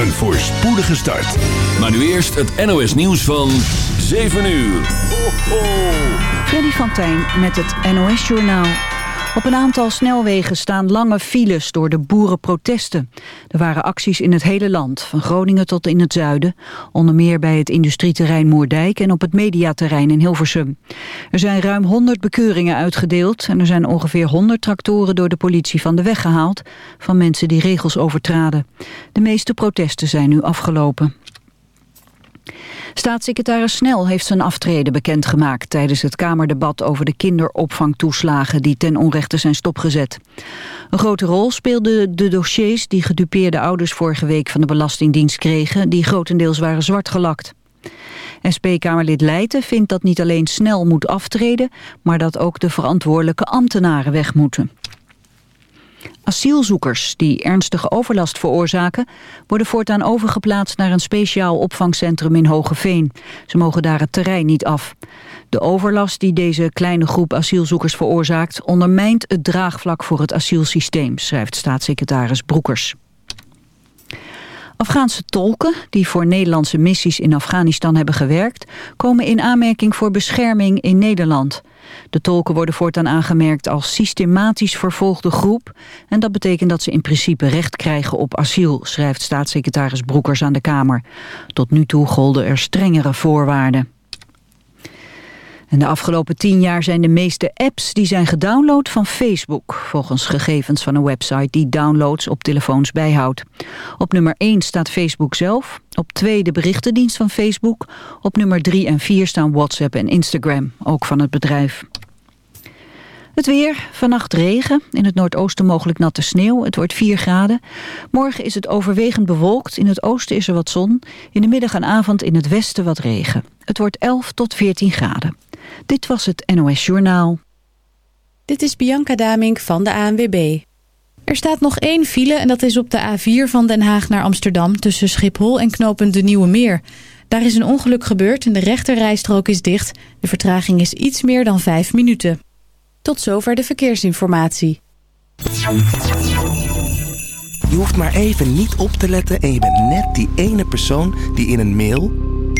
een voorspoedige start. Maar nu eerst het NOS nieuws van 7 uur. Ho, ho. Freddy van met het NOS Journaal. Op een aantal snelwegen staan lange files door de boerenprotesten. Er waren acties in het hele land, van Groningen tot in het zuiden. Onder meer bij het industrieterrein Moerdijk en op het mediaterrein in Hilversum. Er zijn ruim 100 bekeuringen uitgedeeld... en er zijn ongeveer 100 tractoren door de politie van de weg gehaald... van mensen die regels overtraden. De meeste protesten zijn nu afgelopen. Staatssecretaris Snel heeft zijn aftreden bekendgemaakt tijdens het Kamerdebat over de kinderopvangtoeslagen die ten onrechte zijn stopgezet. Een grote rol speelden de dossiers die gedupeerde ouders vorige week van de Belastingdienst kregen, die grotendeels waren zwartgelakt. SP-Kamerlid Leijten vindt dat niet alleen Snel moet aftreden, maar dat ook de verantwoordelijke ambtenaren weg moeten. Asielzoekers die ernstige overlast veroorzaken... worden voortaan overgeplaatst naar een speciaal opvangcentrum in Hogeveen. Ze mogen daar het terrein niet af. De overlast die deze kleine groep asielzoekers veroorzaakt... ondermijnt het draagvlak voor het asielsysteem, schrijft staatssecretaris Broekers. Afghaanse tolken die voor Nederlandse missies in Afghanistan hebben gewerkt... komen in aanmerking voor bescherming in Nederland. De tolken worden voortaan aangemerkt als systematisch vervolgde groep... en dat betekent dat ze in principe recht krijgen op asiel... schrijft staatssecretaris Broekers aan de Kamer. Tot nu toe golden er strengere voorwaarden. En de afgelopen tien jaar zijn de meeste apps die zijn gedownload van Facebook... volgens gegevens van een website die downloads op telefoons bijhoudt. Op nummer 1 staat Facebook zelf, op 2 de berichtendienst van Facebook... op nummer 3 en 4 staan WhatsApp en Instagram, ook van het bedrijf. Het weer, vannacht regen, in het noordoosten mogelijk natte sneeuw. Het wordt 4 graden. Morgen is het overwegend bewolkt. In het oosten is er wat zon. In de middag en avond in het westen wat regen. Het wordt 11 tot 14 graden. Dit was het NOS Journaal. Dit is Bianca Damink van de ANWB. Er staat nog één file en dat is op de A4 van Den Haag naar Amsterdam... tussen Schiphol en knooppunt De Nieuwe Meer. Daar is een ongeluk gebeurd en de rechterrijstrook is dicht. De vertraging is iets meer dan 5 minuten. Tot zover de verkeersinformatie. Je hoeft maar even niet op te letten en je bent net die ene persoon die in een mail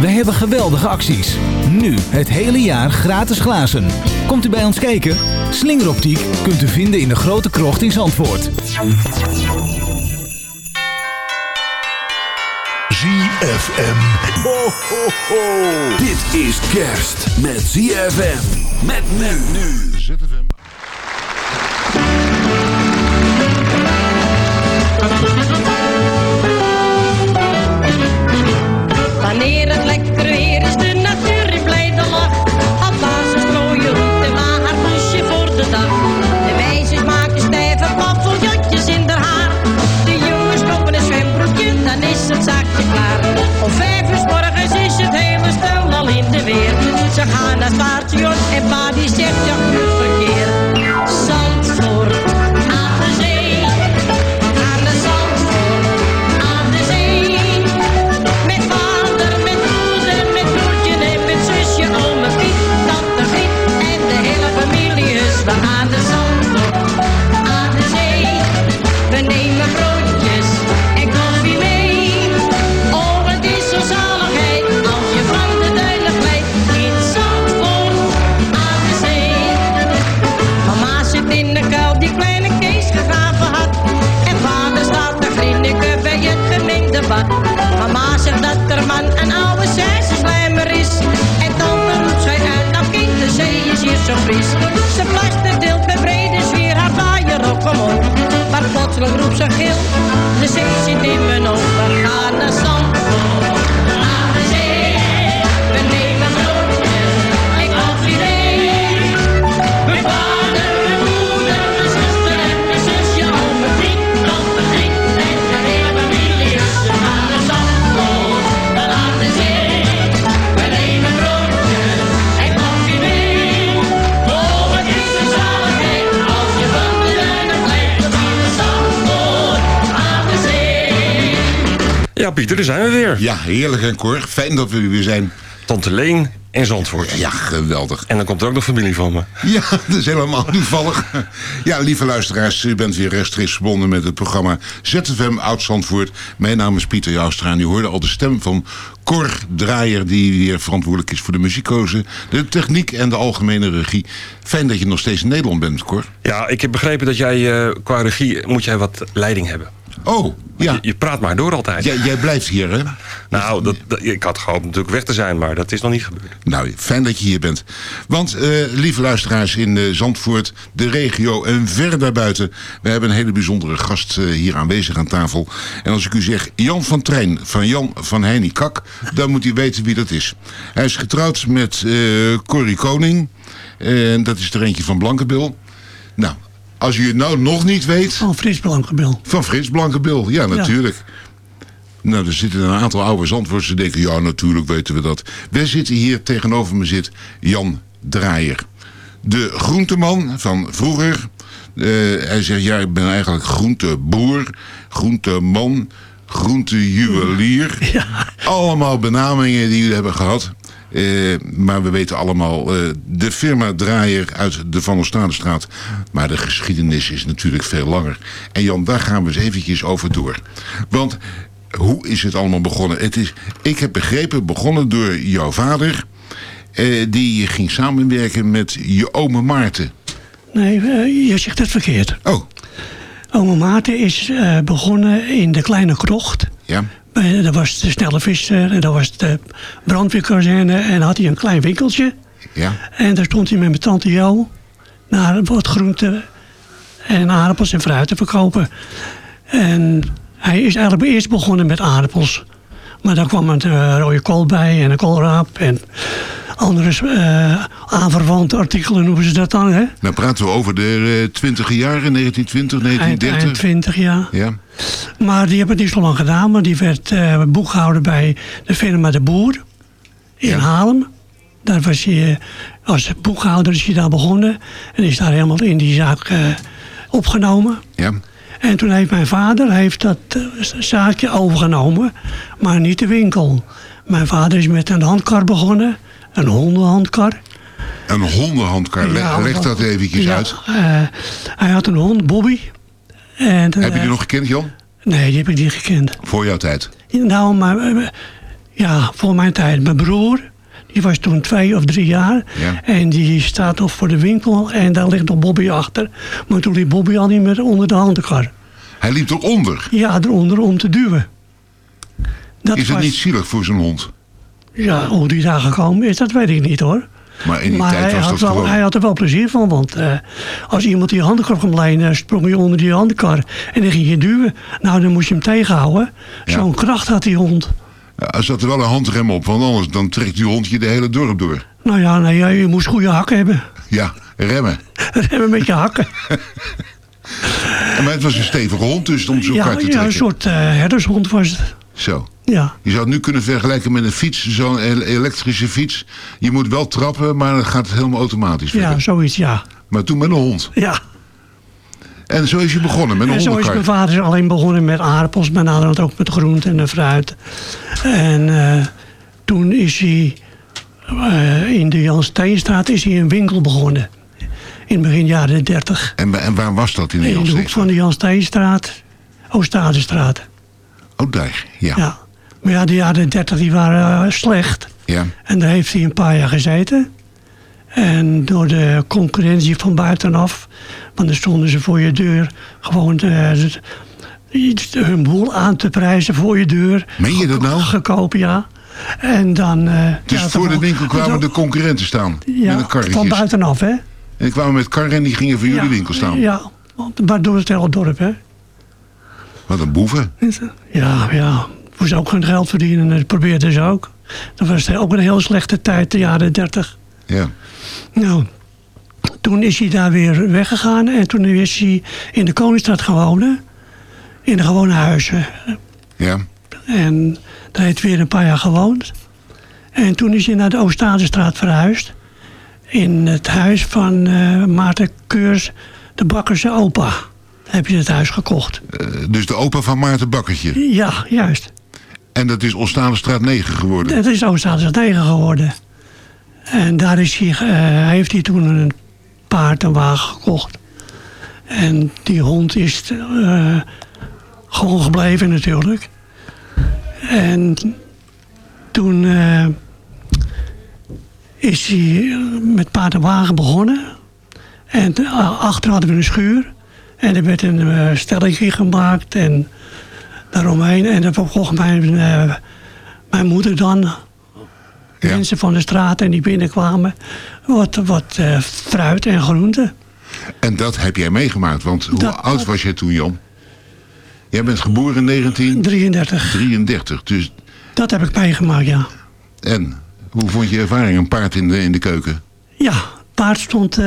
We hebben geweldige acties. Nu het hele jaar gratis glazen. Komt u bij ons kijken? Slingeroptiek kunt u vinden in de grote krocht in Zandvoort. ZFM. Ho, ho, ho. Dit is kerst met ZFM. Met men nu. lugar Pieter, daar zijn we weer. Ja, heerlijk en Cor. Fijn dat we er weer zijn. Tante Leen en Zandvoort. Ja, geweldig. En dan komt er ook nog familie van me. Ja, dat is helemaal toevallig. Ja, lieve luisteraars, u bent weer rechtstreeks verbonden met het programma ZFM Oud-Zandvoort. Mijn naam is Pieter Joustra en u hoorde al de stem van Cor Draaier... die weer verantwoordelijk is voor de muziekkozen, de techniek en de algemene regie. Fijn dat je nog steeds in Nederland bent, Cor. Ja, ik heb begrepen dat jij eh, qua regie moet jij wat leiding hebben. Oh, ja. Je, je praat maar door altijd. Jij, jij blijft hier, hè? Nou, dat, dat- ik had gehoopt natuurlijk weg te zijn, maar dat is nog niet gebeurd. Nou, fijn dat je hier bent. Want, eh, lieve luisteraars in eh, Zandvoort, de regio en ver daarbuiten... we hebben een hele bijzondere gast eh, hier aanwezig aan tafel. En als ik u zeg Jan van Trein van Jan van Heini Kak... dan moet u weten wie dat is. Hij is getrouwd met Corrie Koning. En dat is er eentje van Blankenbil. Nou, als u het nou nog niet weet... Van Frits Blankenbil. Van Frits Blankenbil, ja, natuurlijk. Nou, er zitten een aantal oude Zandvoortse denken... ja, natuurlijk weten we dat. We zitten hier, tegenover me zit Jan Draaier. De groenteman van vroeger. Eh, hij zegt, ja, ik ben eigenlijk groenteboer, groenteman, groentejuwelier. Allemaal benamingen die we hebben gehad. Eh, maar we weten allemaal eh, de firma Draaier uit de Van Oostadestraat. Maar de geschiedenis is natuurlijk veel langer. En Jan, daar gaan we eens eventjes over door. Want hoe is het allemaal begonnen? Het is, ik heb begrepen, begonnen door jouw vader... eh, die ging samenwerken met je ome Maarten. Nee, je zegt het verkeerd. Oh. Ome Maarten is begonnen in de kleine krocht. Ja. Dat was de snelle visser en dat was de brandweerkazerne. En had hij een klein winkeltje. Ja. En daar stond hij met mijn tante Jo naar wat groenten en aardappels en fruit te verkopen. En hij is eigenlijk eerst begonnen met aardappels. Maar daar kwam een eh, rode kool bij en een koolraap en andere eh, aanverwante artikelen noemen ze dat dan. Hè? Nou praten we over de eh, twintige jaren, 1920, Eind, 1930. eind 20 jaar. Ja. Maar die hebben het niet zo lang gedaan. Maar die werd eh, boekhouder bij de firma De Boer in Haarlem. Daar was hij, als boekhouder is hij daar begonnen. En is daar helemaal in die zaak opgenomen. Ja. En toen heeft mijn vader heeft dat zaakje overgenomen. Maar niet de winkel. Mijn vader is met een handkar begonnen. Een hondenhandkar. Een hondenhandkar, Ja, leg dat eventjes ja, uit. eh, hij had een hond, Bobby. En, Heb je eh, die nog gekend, Jan? Nee, die heb ik niet gekend. Voor jouw tijd? Nou, maar eh, ja, voor mijn tijd. Mijn broer, die was toen twee of drie jaar. Ja. En die staat nog voor de winkel en daar ligt nog Bobby achter. Maar toen liep Bobby al niet meer onder de handkar. Hij liep eronder. Ja, eronder om te duwen. Dat is het was- niet zielig voor zo'n hond? Ja, hoe die daar gekomen is, dat weet ik niet hoor. Maar in die maar tijd hij was had, dat wel, gewoon... hij had er wel plezier van, want eh, als iemand die handkar kwam lenen, sprong je onder die handkar en dan ging je duwen. Nou, dan moest je hem tegenhouden. Zo'n kracht had die hond. Ja, Er zat er wel een handrem op, want anders dan trekt die hond je de hele dorp door. Nou ja, nee, ja, je moest goede hakken hebben. Ja, remmen. Remmen met je hakken. En maar het was een stevige hond, dus om zo'n ja, kar te ja, trekken. een soort eh, herdershond was het. Zo. Ja. Je zou het nu kunnen vergelijken met een fiets, zo'n ele- elektrische fiets. Je moet wel trappen, maar dan gaat het helemaal automatisch Ja, werken. zoiets, ja. Maar toen met een hond. Ja. En zo is je begonnen, met een en zo is mijn vader alleen begonnen met aardappels, maar naderhand ook met groenten en fruit. En eh, toen is hij eh, in de Jan Steenstraat is hij een winkel begonnen. In begin jaren 30. En, en waar was dat in de In de hoek van de Jan Steenstraat, Oostadestraat. Oh, daar. Ja. Ja. Maar ja, de jaren 30 die waren eh, slecht. Ja. En daar heeft hij een paar jaar gezeten. En door de concurrentie van buitenaf, want dan stonden ze voor je deur gewoon eh, hun boel aan te prijzen voor je deur. Meen je dat nou? Gekopen, ja. En dan... eh, Dus ja, voor de winkel kwamen de concurrenten staan. met Ja, een karretjes. van buitenaf, hè? En die kwamen met karren en die gingen voor jullie winkel staan. Ja, want- maar door het hele dorp, hè. Wat een boeven. Ja, ja. Moest ook geen geld verdienen. Dat probeerden ze ook. Dat was ook een heel slechte tijd, de jaren dertig. Ja. Nou, toen is hij daar weer weggegaan. En toen is hij in de Koningsstraat gaan wonen. In de gewone huizen. Ja. En daar heeft hij weer een paar jaar gewoond. En toen is hij naar de Oostadestraat verhuisd. In het huis van eh, Maarten Keurs, de bakkerse opa. Heb je het huis gekocht. Eh, dus de opa van Maarten Bakkertje. Ja, juist. En dat is Straat 9 geworden. Het is Oostadestraat 9 geworden. En daar is hij, eh, heeft hij toen een paard en wagen gekocht. En die hond is eh, gewoon gebleven natuurlijk. En toen eh, is hij met paard en wagen begonnen. En achter hadden we een schuur. En er werd een stelletje gemaakt en daaromheen. En dan verkocht mijn, eh, mijn moeder dan mensen van de straat en die binnenkwamen. Wat, wat eh, fruit en groenten. En dat heb jij meegemaakt. Want hoe Dat- oud was jij toen, Jan? Jij bent geboren in 1933. 33. Dus, Dat heb ik meegemaakt, ja. en hoe vond je ervaring? Een paard in de, in de keuken? Ja, het paard stond... eh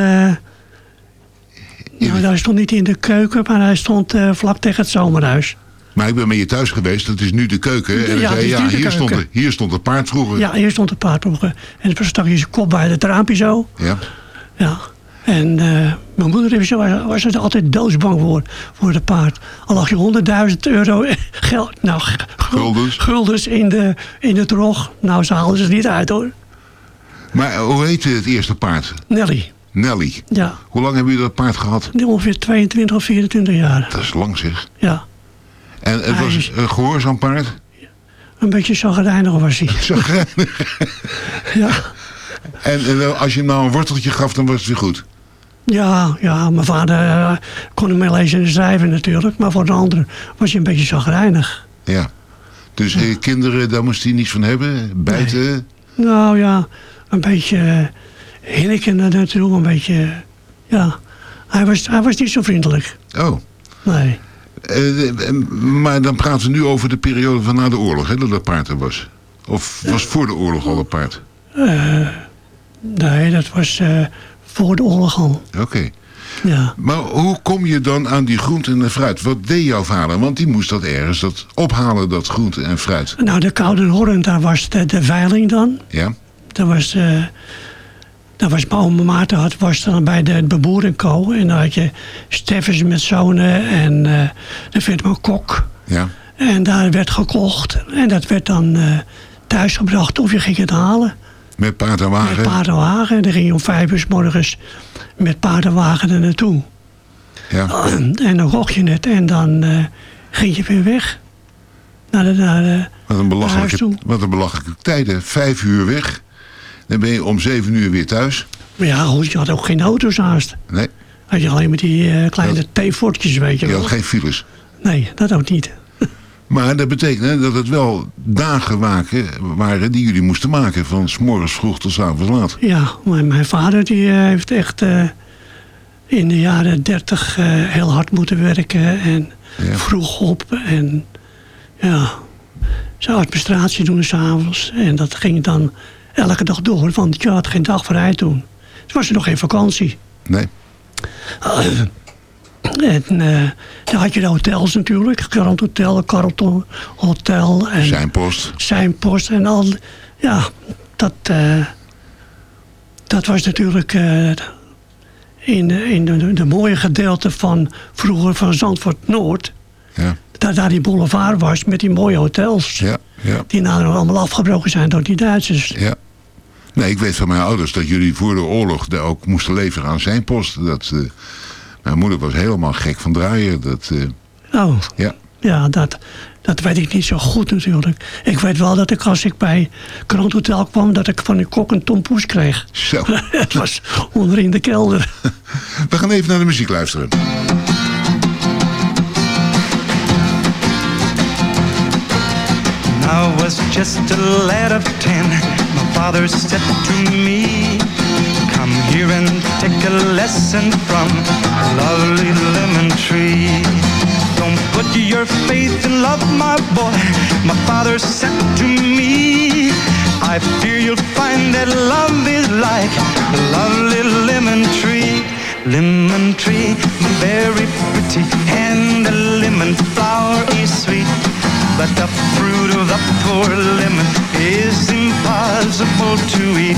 nou, hij stond niet in de keuken, maar hij stond vlak tegen het zomerhuis. Maar ik ben met je thuis geweest. Dat is nu de keuken. En Ja, dan zei het ja, hier stond, het- hier stond het paard vroeger. Ja, hier stond het paard op. En het stak je zijn kop bij het raampje zo. Ja. Ja. En eh, mijn moeder zo- was, was er altijd doodsbang voor, voor het paard. Al lag je 100.000 euro geld, nou, Guldens. guldens in de, in de trog. Nou, ze haalden ze het niet uit hoor. Maar hoe heette het eerste paard? Nelly, Nelly. ja. Hoe lang hebben jullie dat paard gehad? Ongeveer 22 of 24 jaar. Dat is lang zeg. Ja. En het Hij was is- een gehoorzaam paard? Een beetje zagrijnig was hij. Zagrijnig. Ja. En, en als je hem nou een worteltje gaf, dan was het weer goed. Ja, ja, mijn vader eh, kon hem wel lezen en schrijven natuurlijk. Maar voor de anderen was hij een beetje zagrijnig. Ja. Dus eh, kinderen, daar moest hij niets van hebben? Bijten? Nou ja, een beetje hinniken natuurlijk. Een beetje, ja. Hij was, hij was niet zo vriendelijk. Oh. Nee. Eh, eh, maar dan praten we nu over de periode van na de oorlog, hè, dat dat paard er was. Of was voor de oorlog al een paard? Eh, nee, dat was voor de oorlog al. Oké. Ja. Maar hoe kom je dan aan die groenten en fruit? Wat deed jouw vader? Want die moest dat ergens dat ophalen, dat groente en fruit. Nou, de Koude Horn, daar was de, de veiling dan. Ja? Dat was, dat was mijn Maarten had, was dan bij de beboerenko. En dan had je Steffens met zonen en eh de firma Kok. Ja. En daar werd gekocht. En dat werd dan eh thuisgebracht of je ging het halen. Met paard en wagen? Met paardenwagen. En dan ging je om vijf uur 's morgens met paardenwagen er naartoe. Ja. En dan kocht je het en dan eh, ging je weer weg. Naar de, naar de, Wat een, belachelijke, toe. wat een belachelijke tijden. Vijf uur weg. Dan ben je om zeven uur weer thuis. Maar ja, goed, je had ook geen auto's haast. Nee, Had je alleen maar die eh, kleine theefortjes, weet je je wel. had geen files. Nee, dat ook niet. Maar dat betekent dat het wel dagen waken waren die jullie moesten maken. Van s morgens vroeg tot s avonds laat. Ja, maar mijn vader die eh, heeft echt eh, in de jaren dertig eh, heel hard moeten werken. En vroeg op. En ja, zijn administratie doen s'avonds. En dat ging dan elke dag door, want je had geen dag vrij toen. Het was er nog geen vakantie. Nee. En eh, dan had je de hotels natuurlijk. Grand Hotel, Carlton Hotel. En Zijn post. Zijn post en al. Ja, dat, eh, dat was natuurlijk eh, in, in de, de mooie gedeelte van vroeger van Zandvoort Noord. Ja. Dat daar die boulevard was met die mooie hotels. Ja, ja. Die nou allemaal afgebroken zijn door die Duitsers. Ja. Nee, ik weet van mijn ouders dat jullie voor de oorlog daar ook moesten leveren aan zijn post. Dat, eh, mijn moeder was helemaal gek van draaien. Dat, eh, Oh, ja. ja, dat, dat weet ik niet zo goed natuurlijk. Ik weet wel dat ik als ik bij Grand Hotel kwam, dat ik van die kok een tompoes kreeg. Zo. Het was onder in de kelder. We gaan even naar de muziek luisteren. I was just a lad of ten. Father said to me, Come here and take a lesson from a lovely lemon tree. Don't put your faith in love, my boy. My father said to me, I fear you'll find that love is like a lovely lemon tree. Lemon tree, very pretty, and the lemon flower is sweet. But the fruit of the poor lemon is impossible to eat.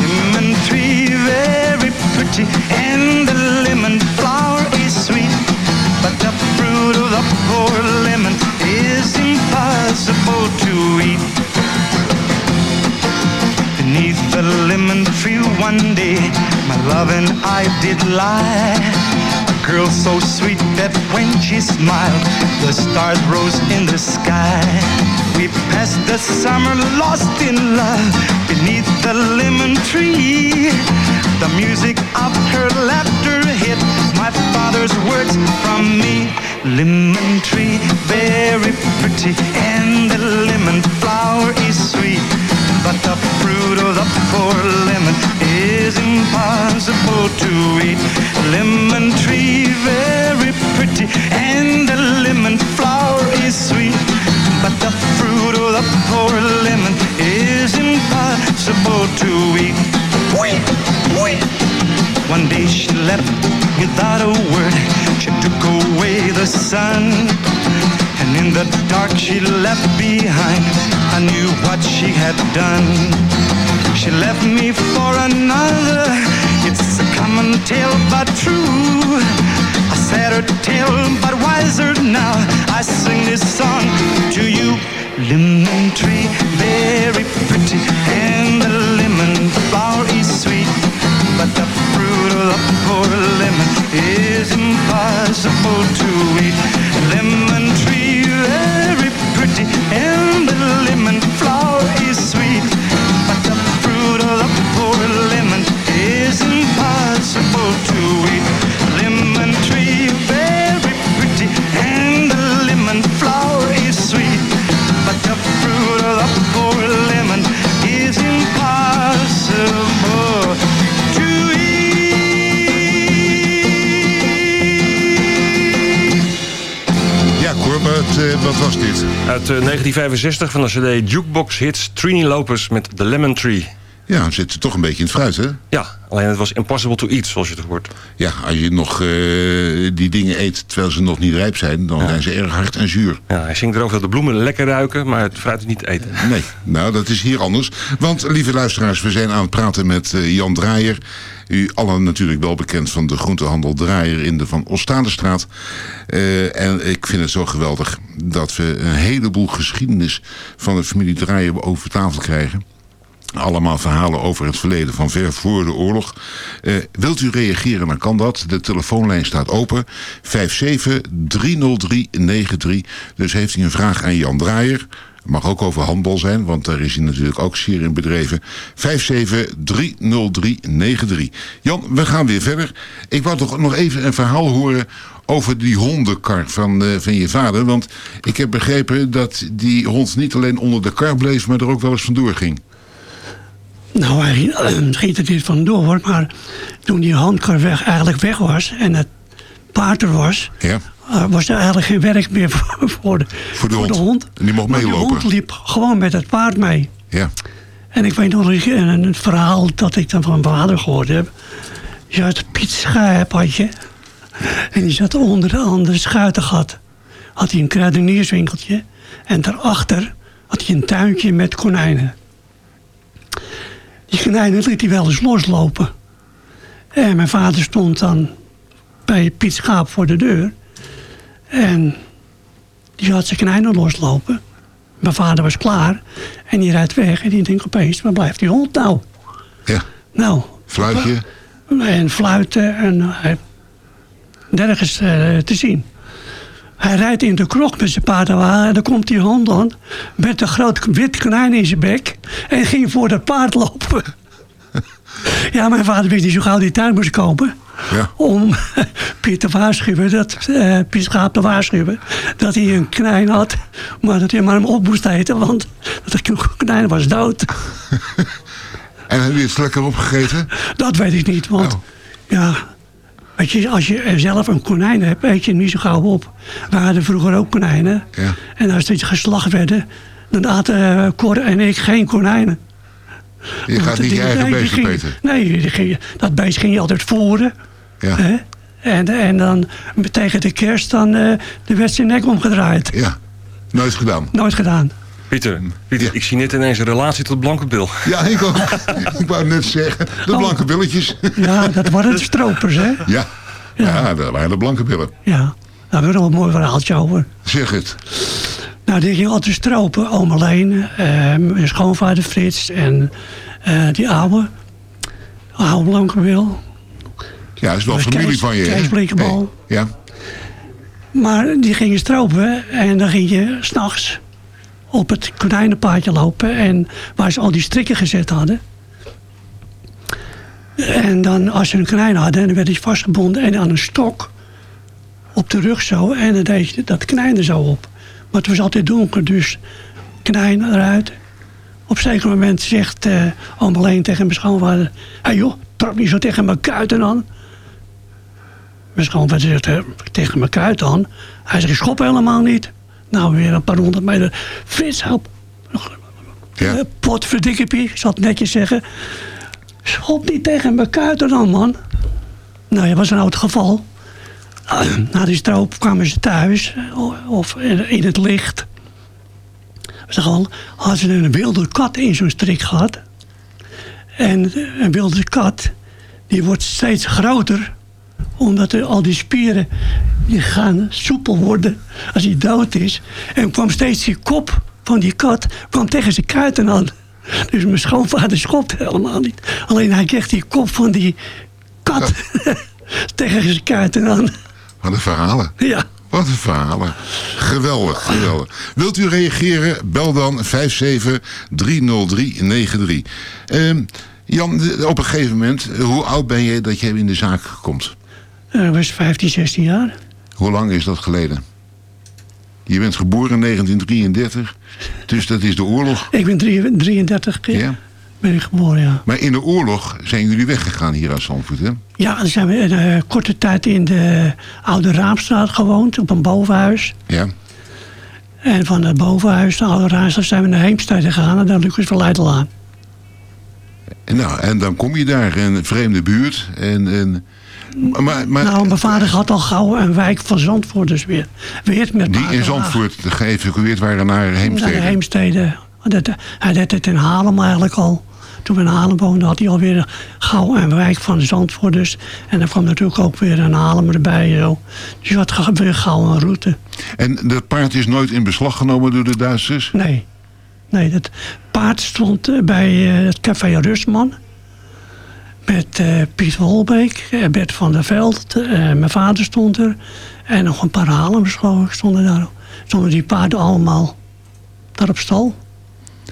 Lemon tree, very pretty, and the lemon flower is sweet. But the fruit of the poor lemon is impossible to eat. Beneath the lemon tree one day, my love and I did lie. Girl so sweet that when she smiled, the stars rose in the sky. We passed the summer lost in love beneath the lemon tree. The music of her laughter hit my father's words from me. Lemon tree, very pretty, and the lemon flower is sweet. The fruit of the poor lemon is impossible to eat. Lemon tree, very pretty, and the lemon flower is sweet. But the fruit of the poor lemon is impossible to eat. One day she left without a word. She took away the sun. And in the dark she left behind. I knew what she had done. She left me for another. It's a common tale, but true. A sadder tale, but wiser now. I sing this song to you. Lemon tree, very pretty, and the lemon flower is sweet. But the fruit of the poor lemon is impossible to eat. Lemon tree, very pretty, and the lemon flower is sweet. But the fruit of the poor lemon is impossible to eat. Cor, wat, eh, was dit? Uit eh, 1965 van de cd Jukebox Hits Trini Lopez met The Lemon Tree. Ja, zit er toch een beetje in het fruit, hè? Ja, alleen het was impossible to eat, zoals je het hoort. Ja, als je nog eh, die dingen eet terwijl ze nog niet rijp zijn, dan zijn ze erg hard en zuur. Ja, hij zingt erover dat de bloemen lekker ruiken, maar het fruit is niet te eten. Nee, nou dat is hier anders. Want lieve luisteraars, we zijn aan het praten met eh, Jan Draaier. U allen natuurlijk wel bekend van de groentehandel Draaier in de Van Ostadestraat. Eh, en ik vind het zo geweldig dat we een heleboel geschiedenis van de familie Draaier over tafel krijgen. Allemaal verhalen over het verleden van ver voor de oorlog. Eh, wilt u reageren, dan kan dat. De telefoonlijn staat open. 5730393. Dus heeft u een vraag aan Jan Draaier. Mag ook over handbal zijn, want daar is hij natuurlijk ook zeer in bedreven. 5730393. Jan, we gaan weer verder. Ik wou toch nog even een verhaal horen over die hondenkar van, eh, van je vader. Want ik heb begrepen dat die hond niet alleen onder de kar bleef, maar er ook wel eens vandoor ging. Nou, hij schiet er niet vandoor, maar toen die handkar weg, eigenlijk weg was en het paard er was, Ja. eh, was er eigenlijk geen werk meer voor, voor de, Voor de hond. En die mocht meelopen. De hond liep gewoon met het paard mee. Ja. En ik weet nog een, verhaal dat ik dan van mijn vader gehoord heb. Je had Piet Schaap had je. En die zat onder de andere schuitengat. Had hij een kruidenierswinkeltje. En daarachter had hij een tuintje met konijnen. Die konijnen liet hij wel eens loslopen. En mijn vader stond dan bij Piet Schaap voor de deur. En die had zijn konijnen loslopen. Mijn vader was klaar. En die rijdt weg. En die denkt opeens, waar blijft die hond nou? Ja. Nou. Fluitje. En fluiten. En nergens eh, te zien. Hij rijdt in de krog met zijn paardenwagen. En dan komt die hond aan. Met een groot wit konijn in zijn bek. En ging voor dat paard lopen. ja, mijn vader wist niet zo gauw die tuin moest kopen. Ja. Om Piet te waarschuwen, dat, eh Piet Schaap te waarschuwen, dat hij een konijn had, maar dat hij maar hem op moest eten, want dat konijn was dood. En heb je het lekker opgegeten? Dat weet ik niet, want ja, weet je, als je zelf een konijn hebt, eet je hem niet zo gauw op. We hadden vroeger ook konijnen. Ja. En als die geslacht werden, dan aten eh, Cor en ik geen konijnen. Je gaat niet je eigen beest. Nee, dat beest ging je altijd voeren. Ja. Hè? En, en dan tegen de kerst, dan eh de werd zijn nek omgedraaid. Ja, nooit gedaan. Nooit gedaan. Pieter, Pieter ik zie net ineens een relatie tot blanke bil. Ja, ik ook. ik wou net zeggen, de blanke billetjes. Ja, dat waren de stropers, hè? Ja. Ja, dat waren de blanke billen. Ja, daar hebben we nog een mooi verhaaltje over. Zeg het. Nou, die ging altijd stropen. Oom alleen, eh, mijn schoonvader Frits en eh, die oude, oude Blankenwil. Ja, dat is wel familie Kees- van je? Kees Blinkenbal. Hey, Ja. Maar die gingen stropen en dan ging je s'nachts op het konijnenpaadje lopen. En waar ze al die strikken gezet hadden. En dan als ze een konijn hadden, dan werd hij vastgebonden en aan een stok op de rug zo. En dan deed je dat konijn er zo op. Maar het was altijd donker, dus konijn eruit. Op een zeker moment zegt eh oom alleen tegen mijn schoonvader... Hé joh, trap niet zo tegen mijn kuiten aan. Mijn schoonvader zegt eh, tegen mijn kuit aan. Hij zegt, schop helemaal niet. Nou, weer een paar honderd meter. Frits, help. Ja. Eh, Potverdikkepie, ik zal het netjes zeggen. Schop niet tegen mijn kuiten aan, man. Nou, dat was een oud geval. Na die stroop kwamen ze thuis, eh, of in het licht. Ze al hadden ze een wilde kat in zo'n strik gehad. En een wilde kat, die wordt steeds groter. Omdat er al die spieren, die gaan soepel worden als hij dood is. En kwam steeds die kop van die kat, kwam tegen zijn kuiten aan. Dus mijn schoonvader schopte helemaal niet. Alleen hij kreeg die kop van die kat tegen zijn kuiten aan. Wat een verhalen. Ja. Wat een verhalen. Geweldig, geweldig. Wilt u reageren? Bel dan 5730393. Ehm Jan, op een gegeven moment, hoe oud ben je dat je in de zaak komt? Hij was 15, 16 jaar. Hoe lang is dat geleden? Je bent geboren in 1933, dus dat is de oorlog. Ik ben drie- 33 keer Ja. ben ik geboren, ja. Maar in de oorlog zijn jullie weggegaan hier uit Zandvoort, hè? Ja, dan zijn we een eh, korte tijd in de Oude Raamstraat gewoond, op een bovenhuis. Ja. En van het bovenhuis, de Oude Raamstraat, zijn we naar Heemstede gegaan en dan Lucas van Leidelaan. Nou, en dan kom je daar in een vreemde buurt. En, en, maar, maar nou, mijn vader had al gauw een wijk van Zandvoort dus weer. Weer met die in. Zandvoort geëvacueerd waren naar Naar Heemstede. de Heemstede. Dat, hij deed het in Haarlem eigenlijk al. Toen we in Haarlem woonden had hij alweer gauw een wijk van Zandvoort dus. En dan kwam natuurlijk ook weer een Haarlem erbij. Zo. Dus je had weer gauw een route. En dat paard is nooit in beslag genomen door de Duitsers? Nee. Nee, dat paard stond eh, bij eh, het café Rustman. Met eh, Piet Holbeek, eh, Bert van der Veld. eh, mijn vader stond er. En nog een paar Haarlems ik stonden daar. Stonden die paarden allemaal daar op stal.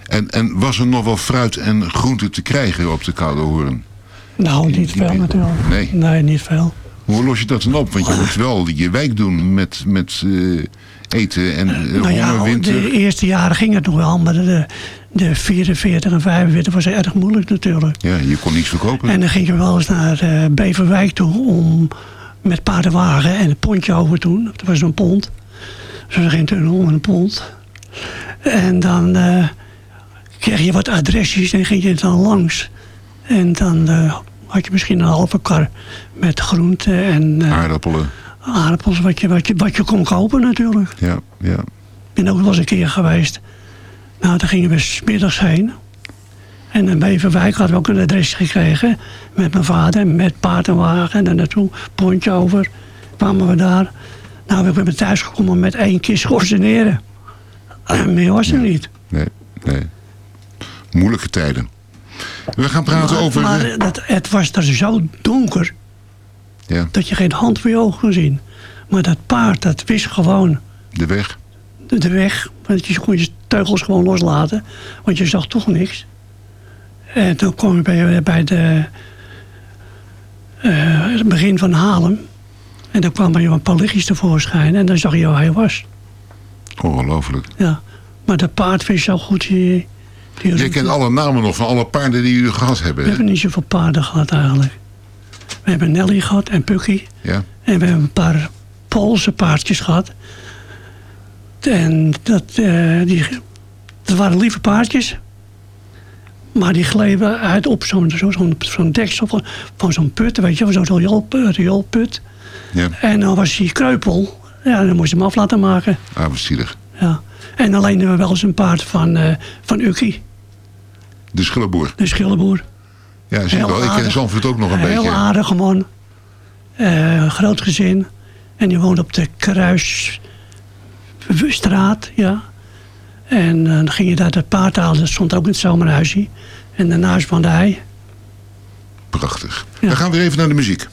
En, en was er nog wel fruit en groente te krijgen op de Koude Hoorn? Nou, niet veel natuurlijk. Nee. Nee, niet veel. Hoe los je dat dan op? Want je moet wel je wijk doen met, met eten en uh, nou ja, winter. de eerste jaren ging het nog wel, maar de, de 44 en 45 was erg moeilijk natuurlijk. Ja, je kon niets verkopen. En dan gingen we wel eens naar eh, Beverwijk toe om met paardenwagen en een pontje over te doen. Dat was een pont. Dus we gingen toen om een pont. En dan eh, kreeg je wat adresjes en ging je dan langs. En dan eh, had je misschien een halve kar met groenten en Aardappelen. aardappels, wat je, wat, je, wat je kon kopen natuurlijk. Ja, ja. Ik ben ook wel eens een keer geweest. Nou, daar gingen we smiddags heen. En in Beverwijk hadden we ook een adres gekregen. Met mijn vader, met paard en wagen. En daar naartoe, pontje over. Kwamen we daar. Nou, we zijn thuis gekomen met één keer schorseneren. Meer was er niet. Nee, nee. Moeilijke tijden. We gaan praten maar, over... Maar dat, het was er zo donker. Ja. Dat je geen hand voor je ogen kon zien. Maar dat paard, dat wist gewoon De weg. De, de weg. Want je kon je teugels gewoon loslaten. Want je zag toch niks. En toen kwam ik bij, bij de, eh, het begin van Haarlem. En dan kwam er een paar lichtjes tevoorschijn. En dan zag je waar hij was. Ongelooflijk. Ja. Maar dat paard wist zo goed. Je, Je kent alle namen nog van alle paarden die jullie gehad hebben. We hebben niet zoveel paarden gehad eigenlijk. We hebben Nelly gehad en Pucky. Ja. En we hebben een paar Poolse paardjes gehad. En dat, eh, die, dat waren lieve paardjes. Maar die gleden uit op zo'n zo, zo'n deksel van, van zo'n put, weet je, zo'n rioolput. Ja. En dan was hij kreupel. Ja, dan moest je hem af laten maken. Ah, wat zielig. Ja. En dan leenden we wel eens een paard van, eh van Ukkie, De Schilleboer. de schillenboer. Ja, zie Heel wel. Ik ken aardig. Zandvoort ook nog een Heel beetje. aardige man. Eh, groot gezin. En die woonde op de Kruisstraat, ja. En eh, dan ging je daar het paard halen. Dat stond ook in het zomerhuisje. En daarnaast woonde hij. Prachtig. Dan gaan we weer even naar de muziek.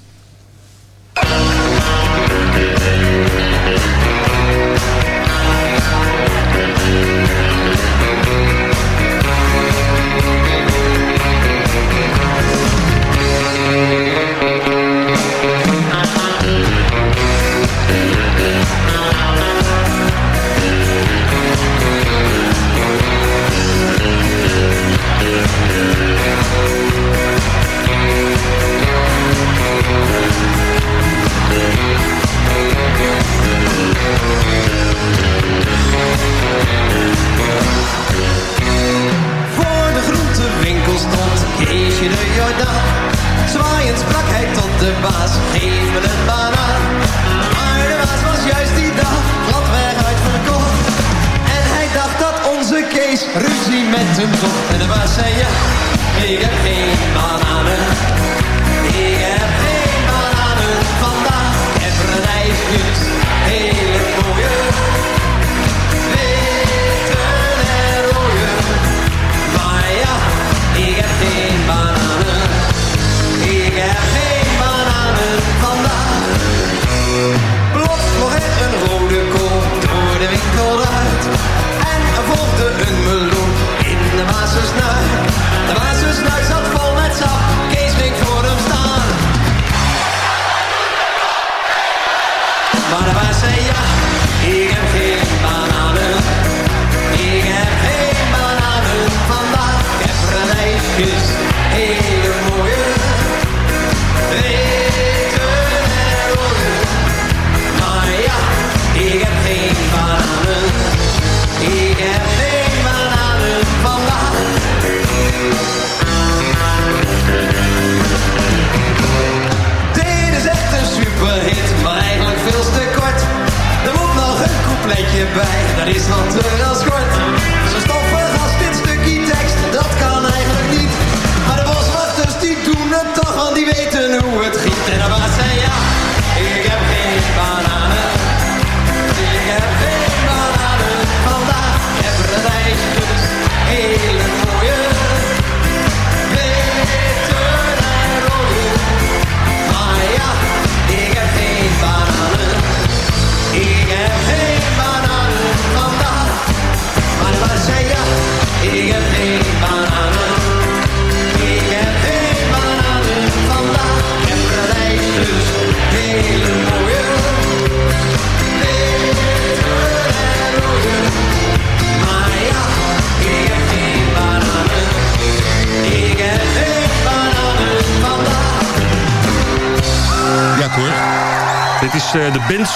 En zei ja, ik heb geen bananen. Ik heb geen bananen vandaag. Heb er een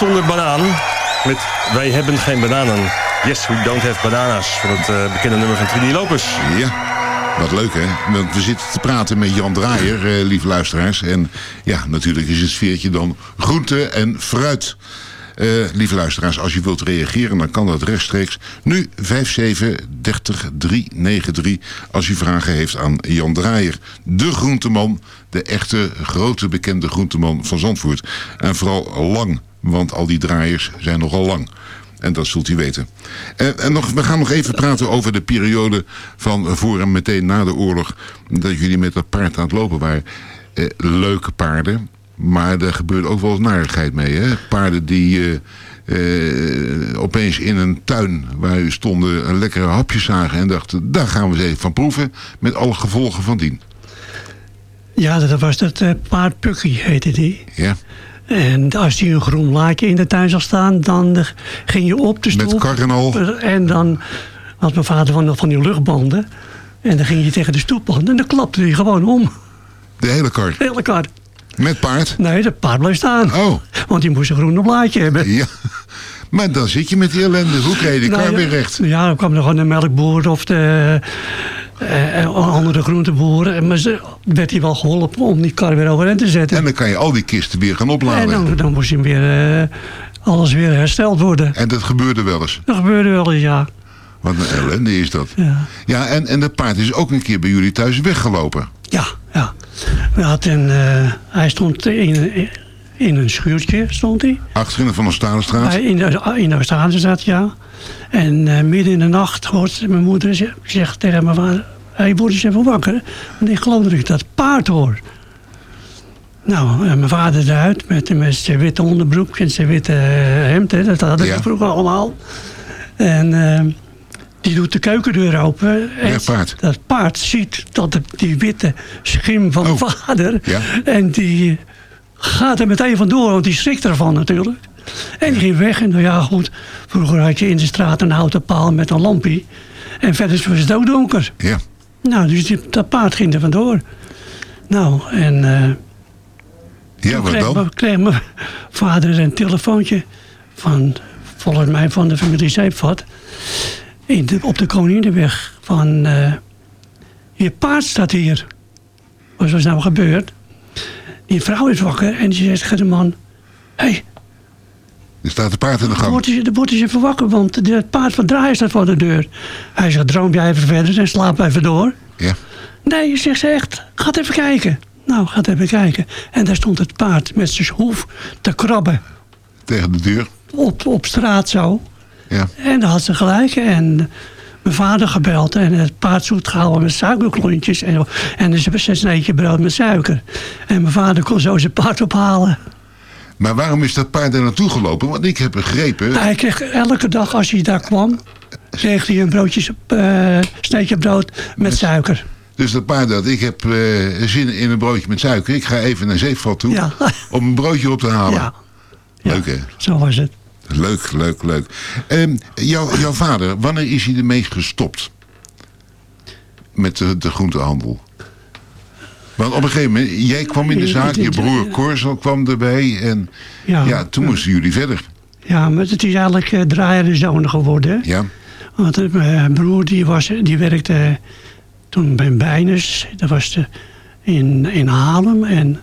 zonder banaan. Met Wij hebben geen bananen. Yes, we don't have bananas. Van het eh, bekende nummer van Trini Lopez. Ja, wat leuk hè. Want we zitten te praten met Jan Draaier, eh, lieve luisteraars. En ja, natuurlijk is het sfeertje dan groente en fruit. Eh, lieve luisteraars, als je wilt reageren, dan kan dat rechtstreeks. Nu 5730393 als u vragen heeft aan Jan Draaier. De groenteman, de echte grote bekende groenteman van Zandvoort. En vooral lang, want al die draaiers zijn nogal lang. En dat zult u weten. En, en nog, we gaan nog even praten over de periode van voor en meteen na de oorlog. Dat jullie met dat paard aan het lopen waren. Eh, leuke paarden. Maar er gebeurde ook wel eens narigheid mee. Hè? Paarden die eh, eh, opeens in een tuin waar u stonden een lekkere hapje zagen. En dachten, daar gaan we eens even van proeven. Met alle gevolgen van dien. Ja, dat was dat eh, paard Pucky, heette die. Ja. En als hij een groen laadje in de tuin zag staan, dan eh, ging je op de stoep. Met kar en. En dan had mijn vader van, van die luchtbanden. En dan ging je tegen de stoephand en dan klapte hij gewoon om. De hele kar? De hele kar. Met paard? Nee, dat paard bleef staan. Oh. Want die moest een groene blaadje hebben. Ja. Maar dan zit je met die ellende. Hoe krijg je die Nou, kar weer recht? Ja, dan kwam er gewoon een melkboer of de eh, eh, andere groenteboer. En Maar ze, werd hij wel geholpen om die kar weer overeind te zetten. En dan kan je al die kisten weer gaan En opladen. dan, dan moest hem weer, eh, alles weer hersteld worden. En dat gebeurde wel eens. Dat gebeurde wel eens, ja. Wat een ellende is dat. Ja. Ja, en, en dat paard is ook een keer bij jullie thuis weggelopen. Ja, ja. We hadden, eh, hij stond in, in een schuurtje, stond hij. Achterin van de Stalenstraat. Hij in de, in de ja. En eh, midden in de nacht hoort mijn moeder ze- zegt tegen mijn vader... Hé, word eens even wakker. Want ik geloof dat ik dat paard hoor. Nou, en mijn vader eruit met, met zijn witte onderbroek en zijn witte eh, hemd. Hè, dat hadden Ja. vroeger allemaal. En eh, die doet de keukendeur open. En Ja, paard. Dat paard ziet dat de- die witte schim van vader... Ja. En die gaat er meteen vandoor, want die schrikt ervan natuurlijk. En die ging weg. En nou ja, goed. Vroeger had je in de straat een houten paal met een lampje. En verder was het ook donker. Ja. Nou, dus die, dat paard ging er vandoor. Nou, en... eh Ja, wat kreeg, dan? mijn- kreeg mijn vader een telefoontje van, volgens mij van de familie Zeepvat. In de, op de Koninginweg van, eh, je paard staat hier. Wat was nou gebeurd? Die vrouw is wakker en die zegt tegen de man, hé, hey, Er staat een paard in de gang. word eens, word eens even wakker, want het paard van Draaien staat voor de deur. Hij zegt, droom jij even verder en slaap even door. Ja. Nee, zegt ze echt, ga even kijken. Nou, gaat even kijken. En daar stond het paard met zijn hoef te krabben Tegen de deur. op, op straat zo. Ja. En dan had ze gelijk. En mijn vader gebeld en het paard zoet gehouden met suikerklontjes. En, en een sneetje brood met suiker. En mijn vader kon zo zijn paard ophalen. Maar waarom is dat paard daar naartoe gelopen? Want ik heb begrepen... Hij kreeg elke dag als hij daar kwam, kreeg hij een broodje, eh sneetje brood met suiker. Dus dat paard dat, ik heb eh, zin in een broodje met suiker. Ik ga even naar Zeeval toe Ja. om een broodje op te halen. Ja. Leuk hè? Zo was het. Leuk, leuk, leuk. Ehm, jouw, jouw vader, wanneer is hij ermee gestopt? Met de, de groentehandel? Want op een gegeven moment, jij kwam in de zaak, je broer Korsel kwam erbij. En ja, Ja. toen moesten jullie verder. Ja, maar het is eigenlijk uh, draaier en zoon geworden. Ja, Want eh, mijn broer die, was, die werkte toen bij Bijners. Dat was de, in, in Haarlem. En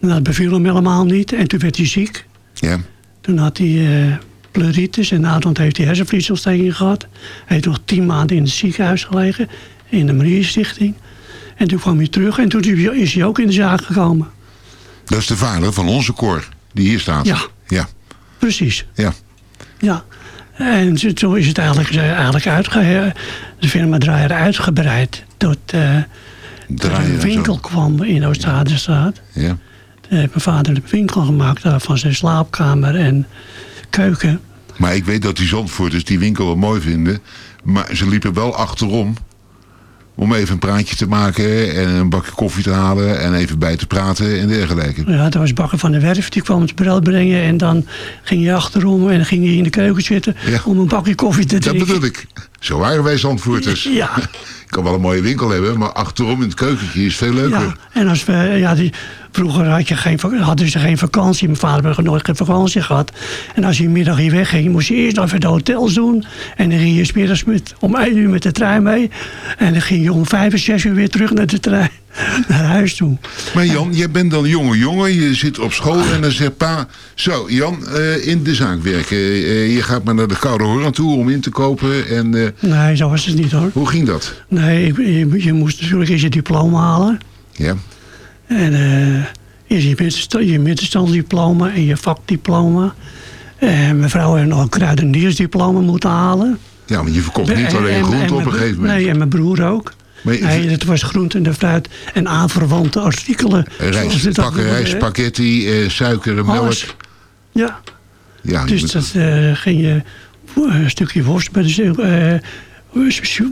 dat beviel hem helemaal niet. En toen werd hij ziek. ja. Toen had hij eh, pleuritis en naderhand heeft hij hersenvliesontsteking gehad. Hij heeft nog tien maanden in het ziekenhuis gelegen, in de Mariestichting. En toen kwam hij terug en toen is hij ook in de zaak gekomen. Dat is de vader van onze Cor, die hier staat. Ja. Ja, Precies, ja. ja. En zo- is het eigenlijk, eh, eigenlijk uitge, de firma Draaier uitgebreid. Tot eh, er Draaier een zo. winkel kwam in Oost-Aardenstraat. Ja. Toen heeft mijn vader een winkel gemaakt daar van zijn slaapkamer en keuken. Maar ik weet dat die Zandvoorters die winkel wel mooi vinden. Maar ze liepen wel achterom. Om even een praatje te maken en een bakje koffie te halen en even bij te praten en dergelijke. Ja, dat was Bakker van de Werf, die kwam het brood brengen. En dan ging je achterom en dan ging je in de keuken zitten Ja. om een bakje koffie te Dat drinken. bedoel ik. Zo waren wij Zandvoorters. Ja. Ik kan wel een mooie winkel hebben, maar achterom in het keukentje is veel leuker. Ja, en als we, ja, die, vroeger had je geen, hadden ze geen vakantie. Mijn vader had nooit geen vakantie gehad. En als je middag hier wegging, moest je eerst even de hotels doen. En dan ging je 's middags met, om 1 uur met de trein mee. En dan ging je om 5 of 6 uur weer terug naar de trein, naar huis toe. Maar Jan, jij bent dan jonge jongen, je zit op school en dan zegt pa... Zo, Jan, eh, in de zaak werken. Eh, je gaat maar naar de Koude Hoorn toe om in te kopen. En, eh, Nee, zo was het niet hoor. hoe ging dat? Nee, ik- je, je moest natuurlijk eerst je diploma halen. Ja, En eerst je, je middenstandsdiploma en je vakdiploma. En mijn vrouw heeft nog een kruideniersdiploma moeten halen. ja want je verkocht niet En- alleen en- groente en op een gegeven moment. Nee, en mijn broer ook. Nee, het was groente en de fruit en aanverwante artikelen. Rijst, pakken spaghetti, eh, suiker melk. Alles. Ja, Ja, dus moet- dat eh, ging je voor een stukje worst bij de eh,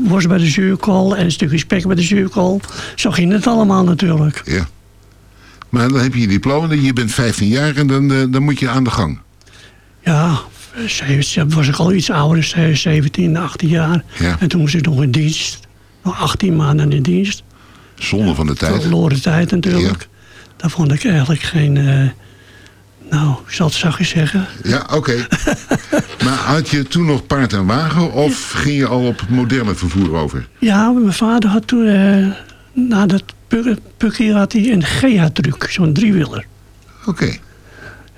worst bij de zuurkool en een stukje spek bij de zuurkool. Zo ging het allemaal natuurlijk. ja. Maar dan heb je je diploma, je bent 15 jaar en dan, eh, dan moet je aan de gang. Ja, was ik al iets ouder, ze- 17, 18 jaar. Ja. En toen moest ik nog in dienst. Nog 18 maanden in dienst. Zonde van de tijd. Verloren tijd natuurlijk. Daar vond ik eigenlijk geen... eh, nou, ik zal het zachtjes zeggen. Ja, oké. maar had je toen nog paard en wagen of ging je al op moderne vervoer over? Ja, mijn vader had toen... eh na dat pu- Pukkie had hij een GH-truck, zo'n driewieler. Oké.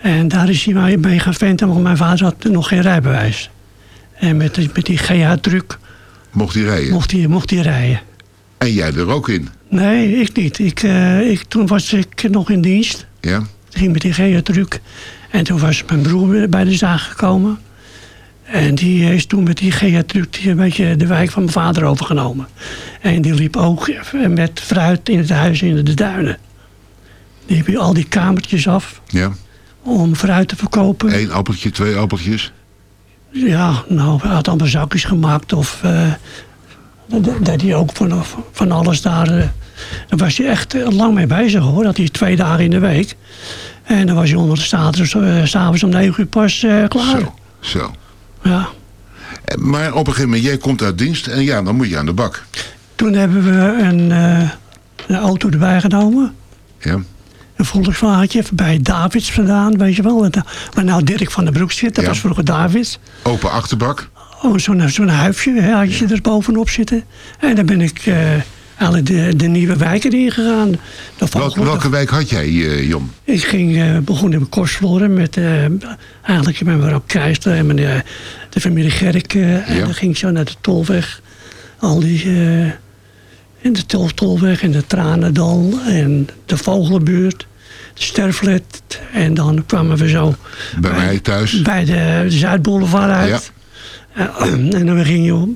En daar is hij mee- mee gaan venten, want mijn vader had nog geen rijbewijs. En met, die- met die GH-truck Mocht hij rijden? mocht hij, mocht hij rijden. En jij er ook in? Nee, ik niet. Ik, eh, ik, toen was ik nog in dienst. Ja? Ging met die GH-truck. En toen was mijn broer bij de zaak gekomen. En die is toen met die die een beetje de wijk van mijn vader overgenomen. En die liep ook met fruit in het huis in de duinen. Die liep al die kamertjes af Ja. om fruit te verkopen. Eén appeltje, twee appeltjes? Ja, nou, hij had allemaal zakjes gemaakt. Of eh, dat deed hij ook van, van alles daar. eh. daar was hij echt eh, lang mee bezig hoor. Dat hij twee dagen in de week. En dan was hij onder de status, eh, s'avonds om negen uur pas klaar. Zo. Zo. Ja. Maar op een gegeven moment, jij komt uit dienst en ja, dan moet je aan de bak. Toen hebben we een, een auto erbij genomen. Ja. Een Volkswagentje bij Davids vandaan, weet je wel. Waar waar nou Dirk van der Broek zit, dat Ja. was vroeger Davids. Open achterbak. Oh, zo'n zo'n huifje hè, had je er bovenop zitten. En dan ben ik eh, eigenlijk de, de nieuwe wijken ingegaan. Welke, welke wijk had jij, eh, Jon? Ik ging, eh, begon in Kostverloren met eh, eigenlijk met mevrouw Keister en meneer, de familie Gerk. eh, En dan ging ik zo naar de Tolweg. Al die, in de Tol Tolweg en de Tranendal en de Vogelenbuurt. De Sterflet. En dan kwamen we zo Bij mij thuis. bij de Zuidboulevard uit. Eh, en dan ging je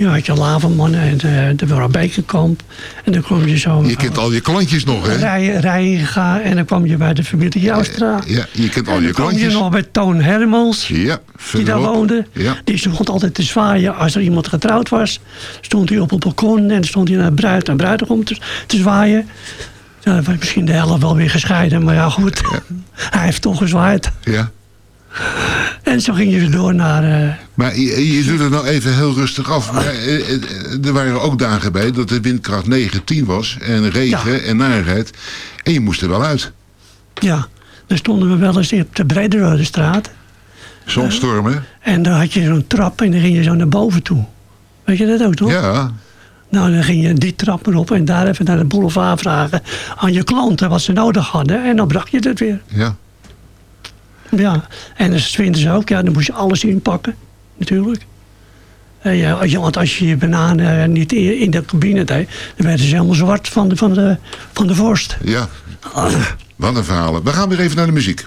Ja, had je Laverman en de, de Vera Bekenkamp. En dan kwam je zo... Je kent al je klantjes nog, hè? Rijden gaan en dan kwam je bij de familie Joustra. Ja, je kent al En je dan kwam je klantjes. nog bij Toon Hermels, Ja, die daar woonde. Ja. Die stond altijd te zwaaien als er iemand getrouwd was. Stond hij op het balkon en stond hij naar bruid en bruidegom te, te zwaaien. Ja, dan was misschien de helft wel weer gescheiden, maar ja goed. Hij heeft toch gezwaaid. Ja. En zo ging je weer door naar... eh, Maar je, je doet het nou even heel rustig af. Maar, eh, eh, er waren ook dagen bij dat de windkracht 9, 10 was. En regen en narigheid. En je moest er wel uit. Ja, dan stonden we wel eens op de Brederode straat. Zondstormen. En dan had je zo'n trap en dan ging je zo naar boven toe. Weet je dat ook toch? Ja. Nou, dan ging je die trap erop en daar even naar de boulevard vragen aan je klanten wat ze nodig hadden. En dan bracht je het weer. Ja. Ja, en dan winters ook, ja, dan moest je alles inpakken, natuurlijk. En ja, als je- want als je je bananen eh, niet in in de cabine deed, dan werden ze helemaal zwart van de, van de, van de vorst. Ja. Wat een verhalen. We gaan weer even naar de muziek.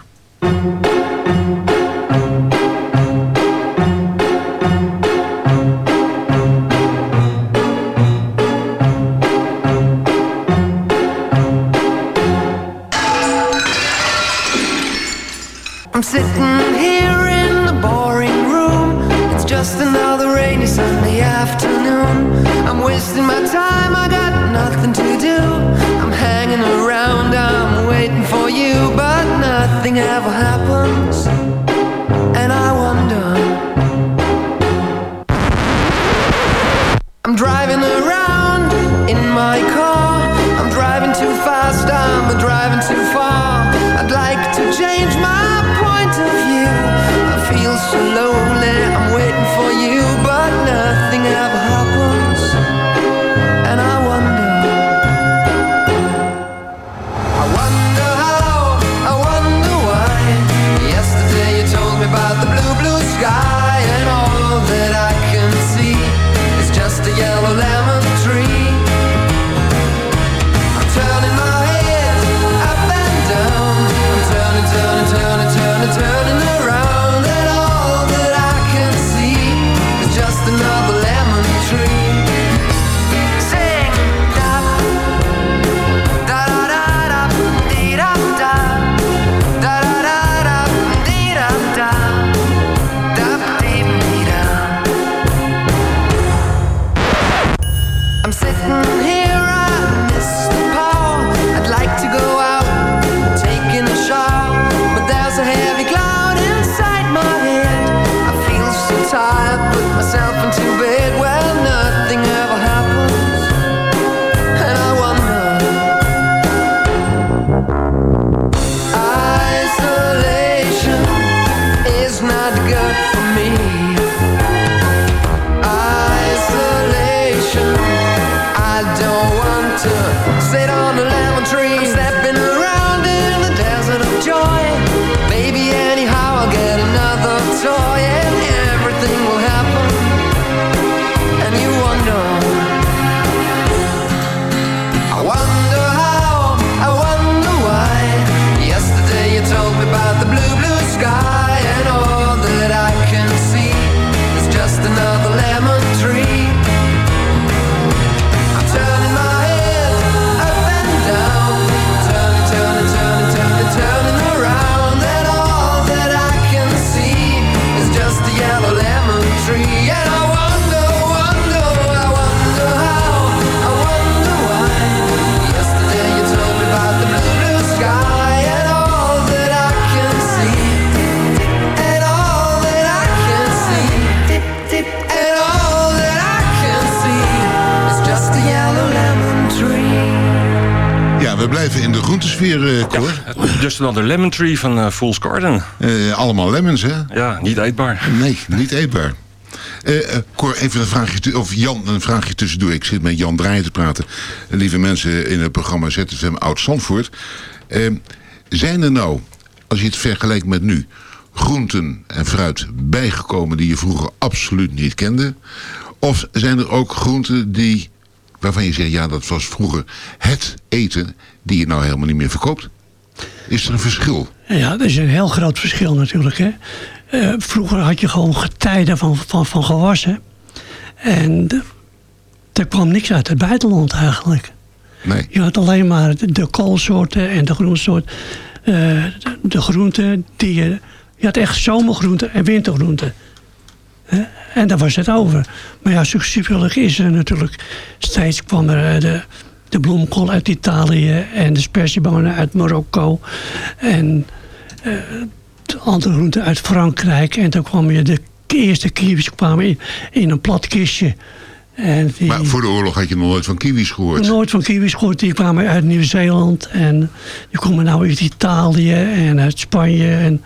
I'm sitting here in the boring room. It's just another rainy Sunday afternoon. I'm wasting my time, I got nothing to do. I'm hanging around, I'm waiting for you, but nothing ever happens. And I wonder. I'm driving around in my car. I'm driving too fast, I'm driving too far. I'd like to change my. So lonely, I'm waiting for you, but nothing ever happens. I'd got we blijven in de groentesfeer, eh Cor. Just Another Lemon Tree van eh, Fool's Garden. Eh, allemaal lemons, hè? Ja, niet eetbaar. Nee, niet eetbaar. Cor, even een vraagje, of Jan, een vraagje tussendoor. Ik zit met Jan Draaien te praten. Lieve mensen in het programma ZFM Oud-Zandvoort. Zijn er nou, als je het vergelijkt met nu... groenten en fruit bijgekomen die je vroeger absoluut niet kende? Of zijn er ook groenten die, waarvan je zegt... ja, dat was vroeger het eten die je nou helemaal niet meer verkoopt? Is er een verschil? Ja, dat is een heel groot verschil natuurlijk. Hè. Eh, vroeger had je gewoon getijden van, van, van gewassen. En er kwam niks uit het buitenland eigenlijk. Nee. Je had alleen maar de, de koolsoorten en de groensoort. eh, de, de groenten die je... Je had echt zomergroenten en wintergroenten. En daar was het over. Maar ja, succesvol is er natuurlijk. Steeds kwam er eh, de, de bloemkool uit Italië en de spersiebonen uit Marokko. En eh, de andere groenten uit Frankrijk. En toen kwam je de eerste kiwis kwamen in, in een plat kistje. En die, Maar voor de oorlog had je nog nooit van kiwis gehoord. nooit van kiwis gehoord. Die kwamen uit Nieuw-Zeeland. En die komen nou uit Italië en uit Spanje. En,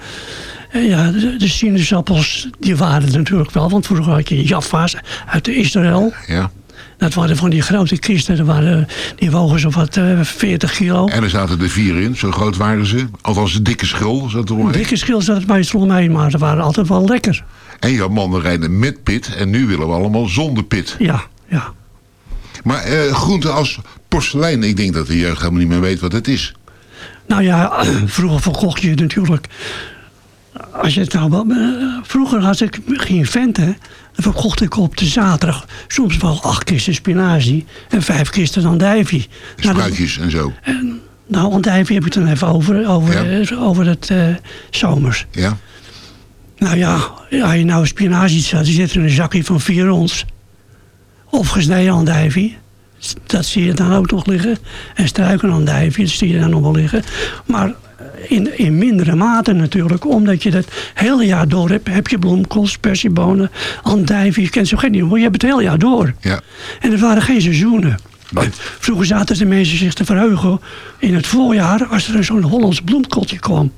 en ja, de, de sinaasappels, die waren er natuurlijk wel. Want vroeger had je Jaffa's uit Israël. Ja. Dat waren van die grote kisten. Dat waren, die wogen zo wat eh 40 kilo. En er zaten er vier in, zo groot waren ze. Althans, een dikke schil zat er Een dikke schil zat het meestal omheen, maar ze waren altijd wel lekker. En je had mandarijnen met pit. En nu willen we allemaal zonder pit. Ja, ja. Maar eh, groenten als porselein, ik denk dat de jeugd helemaal niet meer weet wat het is. Nou ja, vroeger verkocht je natuurlijk. Als je het nou wel, eh, vroeger had ik geen venten. Dan verkocht ik op de zaterdag soms wel acht kisten spinazie en vijf kisten andijvie. Nou, Spruitjes en zo. nou, andijvie heb ik dan even over, over, eh, over het eh, zomers. Ja. Nou ja, als je nou spinazie zet, die zit in een zakje van vier ons. Of gesneden andijvie. Dat zie je dan ook nog liggen. En struiken andijvie, dat zie je dan nog wel liggen. Maar in, in mindere mate natuurlijk. Omdat je dat hele jaar door hebt. Heb je bloemkool, spersiebonen, andijvie. Je kent zo geen nieuw, je hebt het hele jaar door. Ja. En er waren geen seizoenen. Vroeger zaten de mensen zich te verheugen in het voorjaar... als er zo'n Hollands bloemkooltje kwam.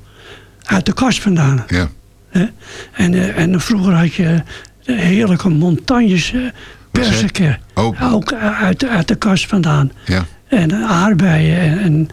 Uit de kast vandaan. Ja. En, eh, en vroeger had je de heerlijke montagnes perziken. Ook eh, uit, uit de kast vandaan. Ja. En eh, aardbeien. En, en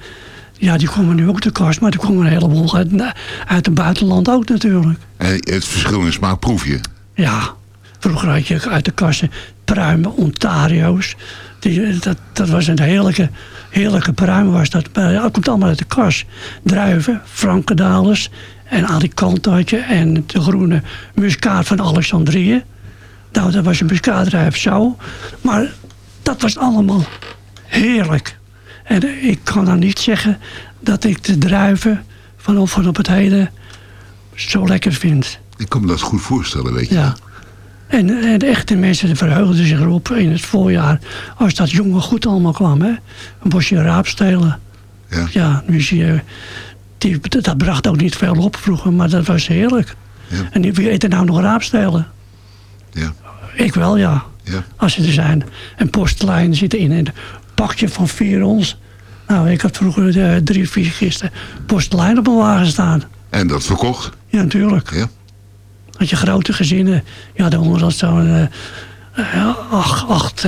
ja, die komen nu ook de kast. Maar er komen een heleboel uit, uit het buitenland ook natuurlijk. En het verschil in smaak proef je. Ja, vroeger had je uit de kassen pruimen, Ontario's. Die, dat, dat was een heerlijke, heerlijke pruim. Was dat. Maar komt allemaal uit de kas. Druiven, Frankendalers en Alicante had je. En de groene muskaat van Alexandrië. Nou, dat was een muskaatdruif zo. Maar dat was allemaal heerlijk. En ik kan dan niet zeggen dat ik de druiven van, van op het heden zo lekker vind. Ik kan me dat goed voorstellen, weet je. Ja. En, en de echte mensen verheugden zich erop in het voorjaar. Als dat jonge goed allemaal kwam. Hè? Een bosje raapstelen. Ja. ja nu zie je, die, dat bracht ook niet veel op vroeger. Maar dat was heerlijk. Ja. En die- wie eet er nou nog raapstelen? Ja. Ik wel, ja. Ja. Als ze er zijn. En postelein zitten in een pakje van vier ons. Nou, ik had vroeger eh, drie, vier kisten postelein op mijn wagen staan. En dat verkocht. Ja, natuurlijk. Ja. Had je grote gezinnen. Ja, dan was dat zo'n eh, eh, acht,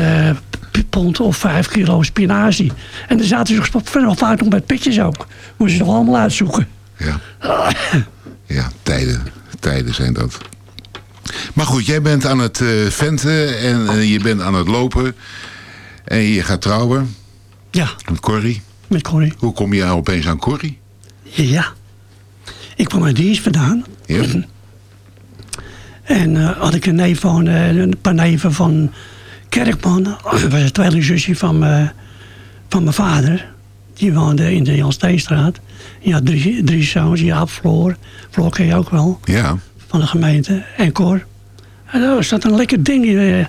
pond of vijf kilo spinazie. En er zaten ze nog verder vaak nog met pitjes ook. Moesten ze nog allemaal uitzoeken. Ja. Ja, tijden. Tijden zijn dat. Maar goed, jij bent aan het venten en je bent aan het lopen. En je gaat trouwen. Ja. Met Corrie. Met Corrie. Hoe kom je opeens aan Corrie? Ja. Ik kwam uit dienst vandaan. Ja. En eh, had ik een neef van, eh, een paar neven van Kerkman. Dat was een tweelingzusje van, me- van mijn vader. Die woonde in de Jan Steenstraat. Die had drie, drie zoons. Jaap, Floor. Floor ken je ook wel. Ja. Van de gemeente. En Cor. En daar zat een lekker ding in, eh,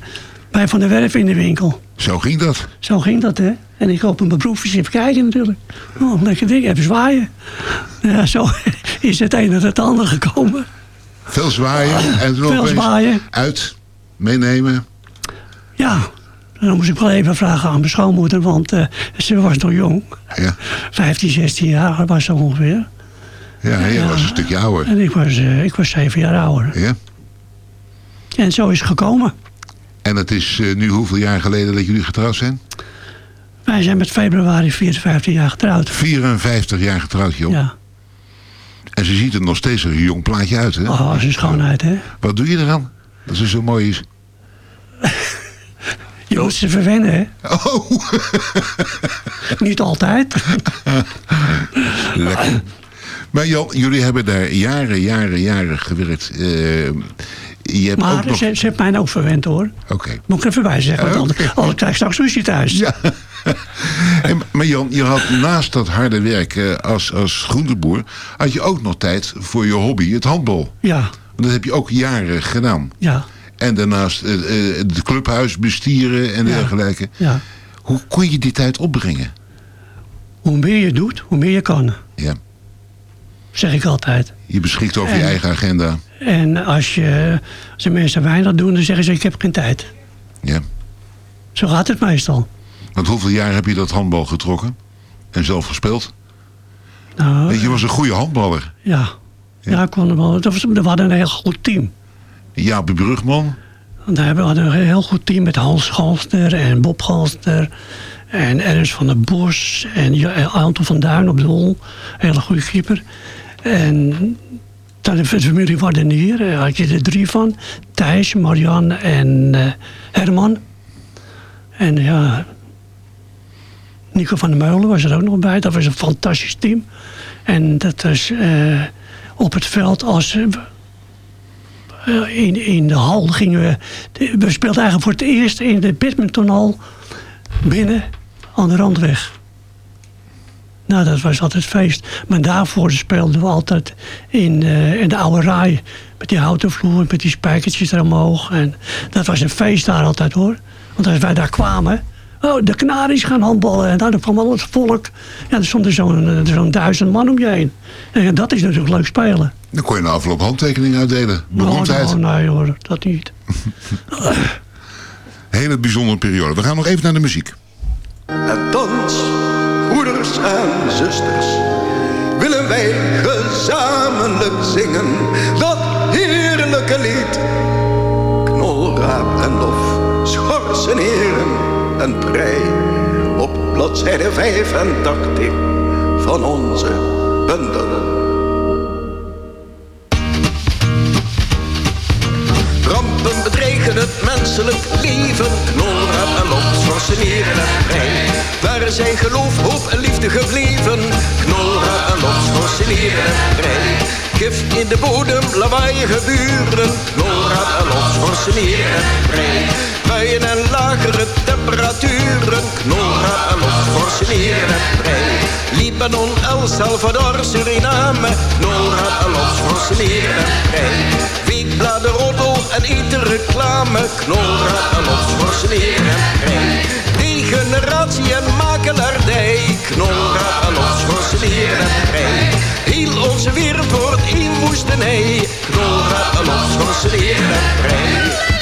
bij Van der Werf in de winkel. Zo ging dat. Zo ging dat, hè. En ik mijn broekjes even kijken natuurlijk. Oh, een lekker ding, even zwaaien. Ja, zo is het een naar het ander gekomen. Veel zwaaien en Veel zwaaien. uit, meenemen. Ja, dan moest ik wel even vragen aan mijn schoonmoeder, want eh, ze was nog jong. Ja, 15, 16 jaar was ze ongeveer. ja, jij was een stukje ouder. En ik was, eh, ik was 7 jaar ouder. Ja. En zo is het gekomen. En het is eh, nu hoeveel jaar geleden dat jullie getrouwd zijn? Wij zijn met februari 54 jaar getrouwd. 54 jaar getrouwd, joh. Ja. En ze ziet er nog steeds een jong plaatje uit, hè? Oh, dat is schoonheid, hè. Wat doe je eraan? Dat ze zo mooi is. Je moet ze verwennen, hè. Oh. Niet altijd. Lekker. Maar Jan, jullie hebben daar jaren, jaren, jaren gewerkt. Eh, je hebt Maar ook nog... ze, ze heeft mij ook verwend, hoor. Oké. Moet ik even bij zeggen, want Oh, anders, anders krijg ik straks ruzie thuis. Ja. En, maar Jan, je had naast dat harde werk eh, als, als groenteboer... had je ook nog tijd voor je hobby, het handbal. Ja, Want dat heb je ook jaren gedaan. ja, En daarnaast eh, het clubhuis bestieren en dergelijke. ja. Hoe kon je die tijd opbrengen? Hoe meer je doet, hoe meer je kan. Ja. Zeg ik altijd. Je beschikt over je En- eigen agenda. En als, je, als de mensen weinig doen, dan zeggen ze ik heb geen tijd. Ja. Zo gaat het meestal. Want hoeveel jaar heb je dat handbal getrokken? En zelf gespeeld? Nou, Weet je, was een goede handballer. ja. Ja, ik kon wel. Dat was, we hadden een heel goed team. Jaap Brugman. Daar hebben we hadden een heel goed team met Hans Galster en Bob Galster. En Ernst van der Bos en Anton van Duin op de hol. Hele goede keeper. En familie Wardenier, daar had je er drie van. Thijs, Marianne en eh, Herman. En ja, Nico van der Meulen was er ook nog bij. Dat was een fantastisch team. En dat was eh, op het veld als... eh, eh, in, in de hal gingen we... We speelden eigenlijk voor het eerst in de badmintonhal binnen aan de Randweg. Nou, dat was altijd feest. Maar daarvoor speelden we altijd in, eh, in de oude raai. Met die houten vloer, met die spijkertjes er omhoog. En dat was een feest daar altijd hoor. Want als wij daar kwamen... Oh, de Canaries gaan handballen. En dan kwam al het volk. Ja, er stond er zo'n eh, zo'n duizend man om je heen. En dat is natuurlijk leuk spelen. Dan kon je na afloop handtekeningen uitdelen. Beroemdheid. Oh, nee hoor, dat niet. Hele bijzondere periode. We gaan nog even naar de muziek. En thans, broeders en zusters, willen wij gezamenlijk zingen dat heerlijke lied. Knolraap en lof, schorsen heren en prei, op bladzijde 85 van onze bundel. Het menselijk leven. Knolraad en lot, schorseneren en brein. Waar zijn geloof, hoop en liefde gebleven? Knolraad en lot, schorseneren en brein. Gif in de bodem, lawaaiige buren. Knolraad en lot, schorseneren en brein. Buien en lagere temperaturen. Knolraad en schorseneren en brein. Libanon, El Salvador, Suriname. En lot, schorseneren en brein. Weekbladen, roddel en etenreclame. Knolraad en lot, schorseneren en brein. Degeneratie en makelaardij. En lot, schorseneren en brein. Heel onze wereld wordt één woestenij. En lot, schorseneren en brein.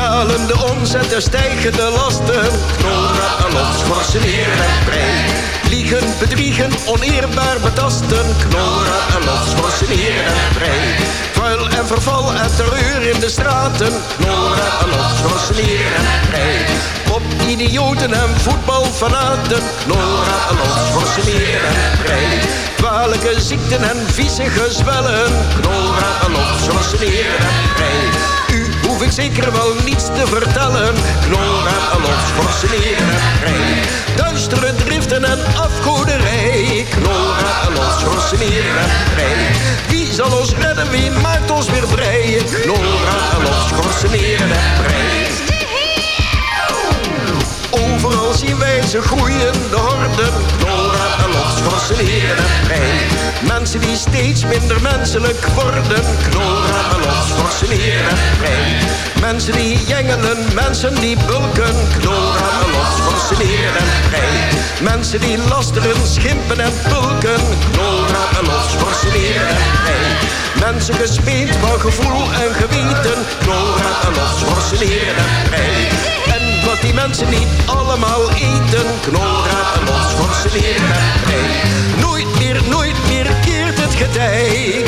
Dalende omzet en stijgende lasten. Knolraad en lot, schorseneren en brein. Liegen, bedriegen, oneerbaar betasten. Knolraad en lot, schorseneren en brein. Vuil en verval en terreur in de straten. Knolraad en lot, schorseneren en brein. Pop, idioten en voetbalfanaten. Knolraad en schorseneren en brein. Kwalijke ziekten en vieze gezwellen. Knolraad en schorseneren en brein. Hoef ik zeker wel niets te vertellen. Knolraad en lot, schorseneren en brein. Duistere driften en afgoderij. Knolraad en lot, schorseneren en. Wie zal ons redden, wie maakt ons weer vrij? Knolraad en lot, schorseneren en. Overal al zien wij ze groeien, de horden. Nora en Lot, schorsen, heren en prei. Mensen die steeds minder menselijk worden. Knora en Lot, schorsen, heren en prei. Mensen die jengelen, mensen die bulken. Knora en Lot, schorsen, heren en prei. Mensen die lasteren, schimpen en pulken. Knora en Lot, schorsen, heren en prei. Mensen gespeend van gevoel en geweten. Knora en Lot, schorsen, heren en prei. En wat die mensen niet allemaal eten. Knora en schorsen, heren en prei. Nooit meer, nooit meer keert het getij.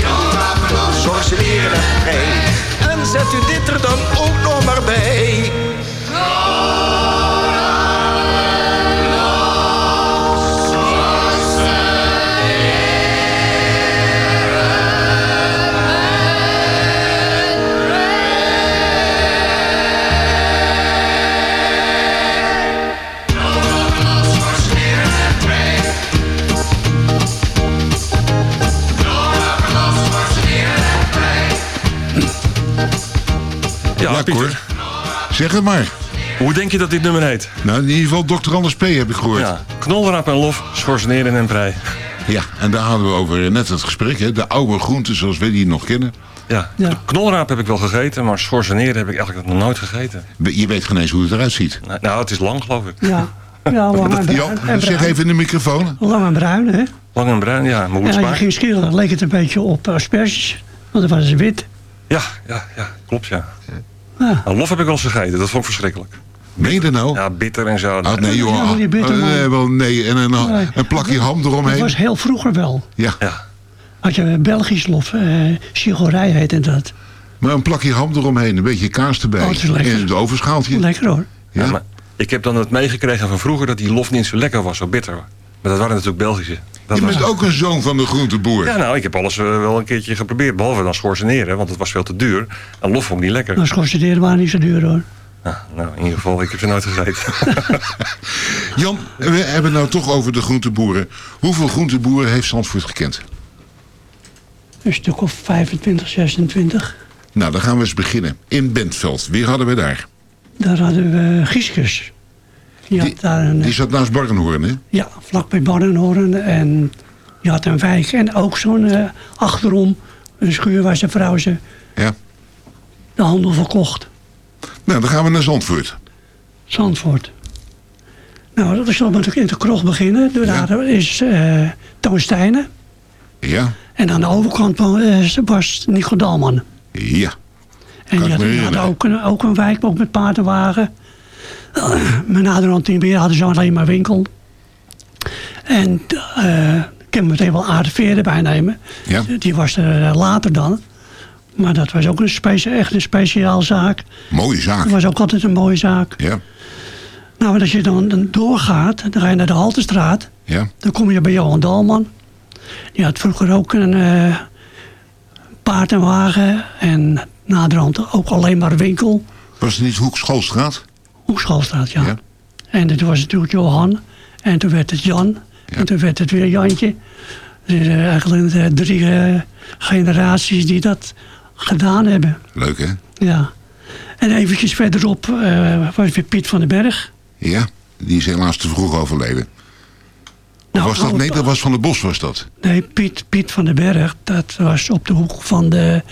Ja. Zeg het maar. Hoe denk je dat dit nummer heet? Nou, in ieder geval Dr. Anders P. heb ik gehoord. Ja, knolrap en lof, schorseneren en prei. Ja, en daar hadden we over net het gesprek, hè? de oude groenten zoals we die nog kennen. Ja, knolraap heb ik wel gegeten, maar schorseneren heb ik eigenlijk nog nooit gegeten. Je weet geen eens hoe het eruit ziet. Nou, Nou, het is lang geloof ik. Ja, ja lang en bruin. Zeg even in de microfoon. Lang en bruin, hè? Lang en bruin, ja. Maar hoe En als je ging schillen, leek het een beetje op asperges. Want dan waren ze wit. Ja, ja, ja, klopt ja. Ja. Nou, lof heb ik wel eens gegeten, dat vond ik verschrikkelijk. Meen je dat nou? Ja, bitter en zo. Oh, nee, joh. Ja, die bitter, Oh, man. nee, wel, nee. En een, Nee. een plakje ham Dat eromheen. was heel vroeger wel. Ja. Had je Belgisch lof, eh Sigorij heette dat. Maar een plakje ham eromheen, een beetje kaas erbij. Oh, lekker. En het overschaaltje. Lekker hoor. Ja. maar ik heb dan het meegekregen van vroeger dat die lof niet zo lekker was, zo bitter. Maar dat waren natuurlijk Belgische. Dat Je was- bent ook een zoon van de groenteboer. Ja, nou, ik heb alles eh, wel een keertje geprobeerd. Behalve dan schorseneren, want het was veel te duur. En lof vond ik niet lekker. Maar schorseneren waren niet zo duur hoor. Nou, nou, in ieder geval, ik heb ze nooit gegeten. Jan, we hebben het nou toch over de groenteboeren. Hoeveel groenteboeren heeft Zandvoort gekend? Een stuk of 25, 26. Nou, dan gaan we eens beginnen. In Bentveld. Wie hadden we daar? Daar hadden we Gieskes. Die had daar een, Die zat naast Barnhoorn, hè? ja, vlakbij Barnenhoorn. En die had een wijk. En ook zo'n eh, achterom, een schuur waar zijn vrouw ze Ja. de handel verkocht. Nou, dan gaan we naar Zandvoort. Zandvoort. Nou, dat is dan natuurlijk in de krocht beginnen. Daar is eh Toon Stijnen. Ja. En aan de overkant eh, was Nico Dalman. Ja. En die had, ook, een, ook een wijk, ook met paardenwagen. Uh, mijn naderhand niet meer, hadden ze alleen maar winkel. En eh, ik kan meteen wel aarde veren bijnemen. Ja. Die was er eh, later dan. Maar dat was ook een specia- echt een speciaalzaak. Mooie zaak. Dat was ook altijd een mooie zaak. Ja. Nou, en als je dan, doorgaat, dan ga je naar de Haltestraat. Ja. Dan kom je bij Johan Dalman. Die had vroeger ook een eh, paard en wagen. En naderhand ook alleen maar winkel. Was het niet Hoek Schoolstraat? Hoekschoolstraat, ja. En toen was het natuurlijk Johan. En toen werd het Jan. En toen werd het weer Jantje. Dus eigenlijk drie eh, generaties die dat gedaan hebben. Leuk, hè? Ja. En eventjes verderop eh, was weer Piet van den Berg. Ja. Die is helaas te vroeg overleden. Nou, was dat? oh, Nee, dat was van de Bos, was dat. Nee, Piet, Piet van den Berg, dat was op de hoek van de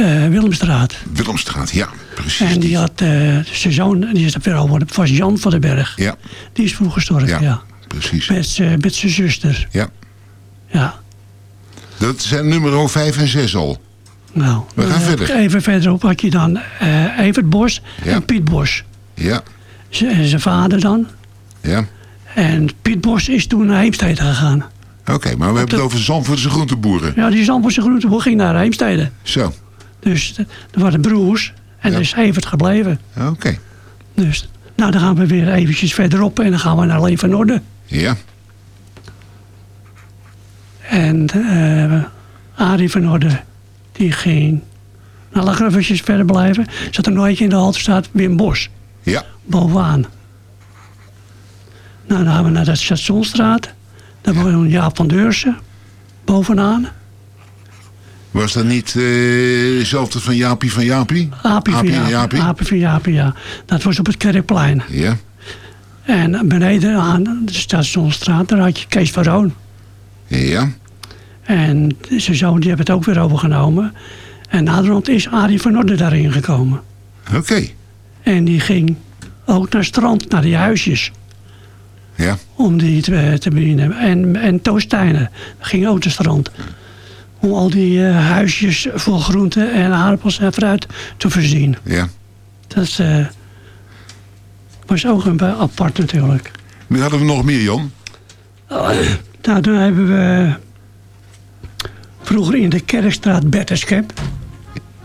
eh, Willemstraat. Willemstraat, ja. Precies. En die had eh, zijn zoon, die is er weer het was Jan van den Berg. Ja. Die is vroeg gestorven, Ja, ja. Precies. Met, z'n- met zijn zuster. Ja. Ja. Dat zijn nummer 5 en 6 al. Nou, We gaan eh, verder. Even verderop had je dan eh Evert Bos Ja. en Piet Bos. Ja. Z- en zijn vader dan. Ja. En Piet Bos is toen naar Heemstede gegaan. Oké, maar we hebben het over Zandvoortse groenteboeren. Ja, die Zandvoortse groenteboer ging naar Heemstede. Zo. Dus er waren broers en er is Evert gebleven. Oké. Dus, nou dan gaan we weer eventjes verderop en dan gaan we naar Leen van Orde. Ja. En eh Arie van Orde, die ging... Nou, er eventjes verder blijven. Zat er nog eentje in de Haltestraat, Wim Bos. Ja. Bovenaan. Nou, dan gaan we naar de Stationstraat. Daar woonde Jaap van Deursen. Bovenaan. Was dat niet eh, dezelfde van Jaapie van Jaapie? Aapie van Jaapie. Jaapie? Aapie van Jaapie, ja. Dat was op het Kerkplein. Ja. En beneden aan de Stationsstraat, daar had je Kees van Roon. Ja. En zijn zoon die heeft het ook weer overgenomen. En naderhand is Arie van Orde daarin gekomen. Oké. En die ging ook naar het strand, naar die huisjes. Ja. Om die te, te bedienen. En, en Toos Stijnen ging ook naar het strand. Om al die eh, huisjes vol groenten en aardappels en fruit te voorzien. Ja. Dat eh, was ook een be- apart natuurlijk. Nu hadden we nog meer, Jan. Nou, toen hebben we vroeger in de Kerkstraat Bertenskamp.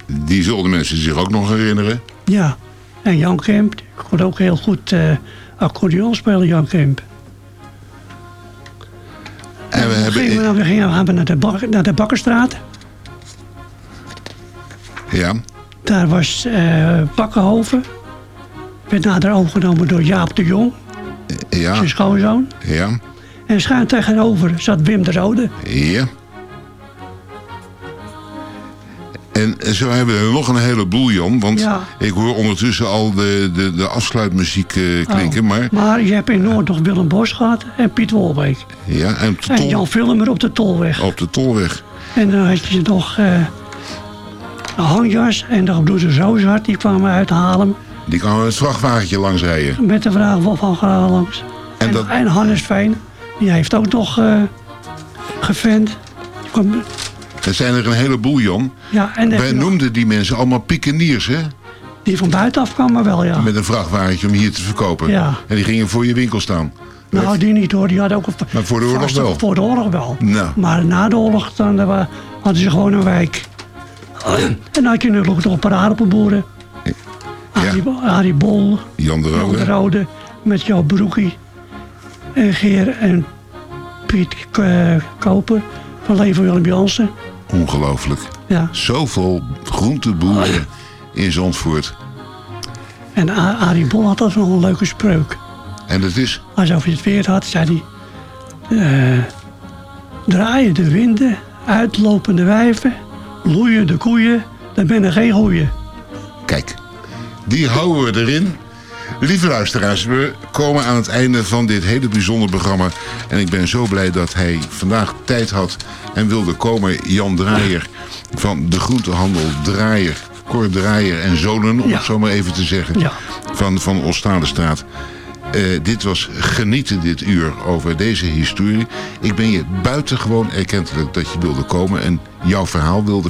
Die zullen mensen zich ook nog herinneren. Ja, en Jan Kemp. Die kon ook heel goed eh accordeon spelen, Jan Kemp. En we hebben... gingen we, gingen we naar de, bak, naar de Bakkerstraat. Ja. Daar was eh Bakkenhoven. Werd nader overgenomen door Jaap de Jong, Ja. zijn schoonzoon. Ja. En schuin tegenover zat Wim de Rode. Ja. En zo hebben we er nog een heleboel, Jan. Want Ja. ik hoor ondertussen al de, de, de afsluitmuziek eh, klinken. Oh. Maar Maar je hebt in Noord nog Willem Bos gehad en Piet Wolbeek. ja, en de, En Jan Villemer op de Tolweg. op de tolweg. En dan had je nog eh een hangjas en de gebloede Zoozhart. Die kwamen uit Haarlem Die kan met het vrachtwagentje langs rijden. met de vraag van Van Gaal langs. En En, dat- en Hannes Veen, die heeft ook nog eh gevend. Die kwam, Er zijn er een heleboel, Jan. ja, en Wij noemden die mensen allemaal pikeniers, hè? die van buitenaf kwamen wel, ja. Met een vrachtwagentje om hier te verkopen. Ja. En die gingen voor je winkel staan. Nou, die niet hoor, die hadden ook een Maar voor de oorlog wel. Voor de oorlog wel. Nou. Maar na de oorlog dan, eh, hadden ze gewoon een wijk. En dan had je natuurlijk nog een paar aardappelboeren. Arie, Arie Bol, Jan de Jan de Rode. Rode, met jouw broekie. En Geer en Piet Koper van Leven Willem Jansen. Ongelooflijk. Ja. Zoveel groenteboeren in Zandvoort. En Arie Bol had altijd nog een leuke spreuk. En dat is... Als hij het weer had, zei hij... eh, draaien de winden, uitlopende wijven, loeien de koeien, dan ben er geen goeie. Kijk, die houden we erin. Lieve luisteraars, we komen aan het einde van dit hele bijzondere programma. En ik ben zo blij dat hij vandaag tijd had en wilde komen. Jan Draaier van de groentehandel Draaier. Cor Draaier en Zonen, om Ja. het zo maar even te zeggen. Ja. Van, van Ostadestraat. Eh, dit was genieten dit uur over deze historie. Ik ben je buitengewoon erkentelijk dat je wilde komen en jouw verhaal wilde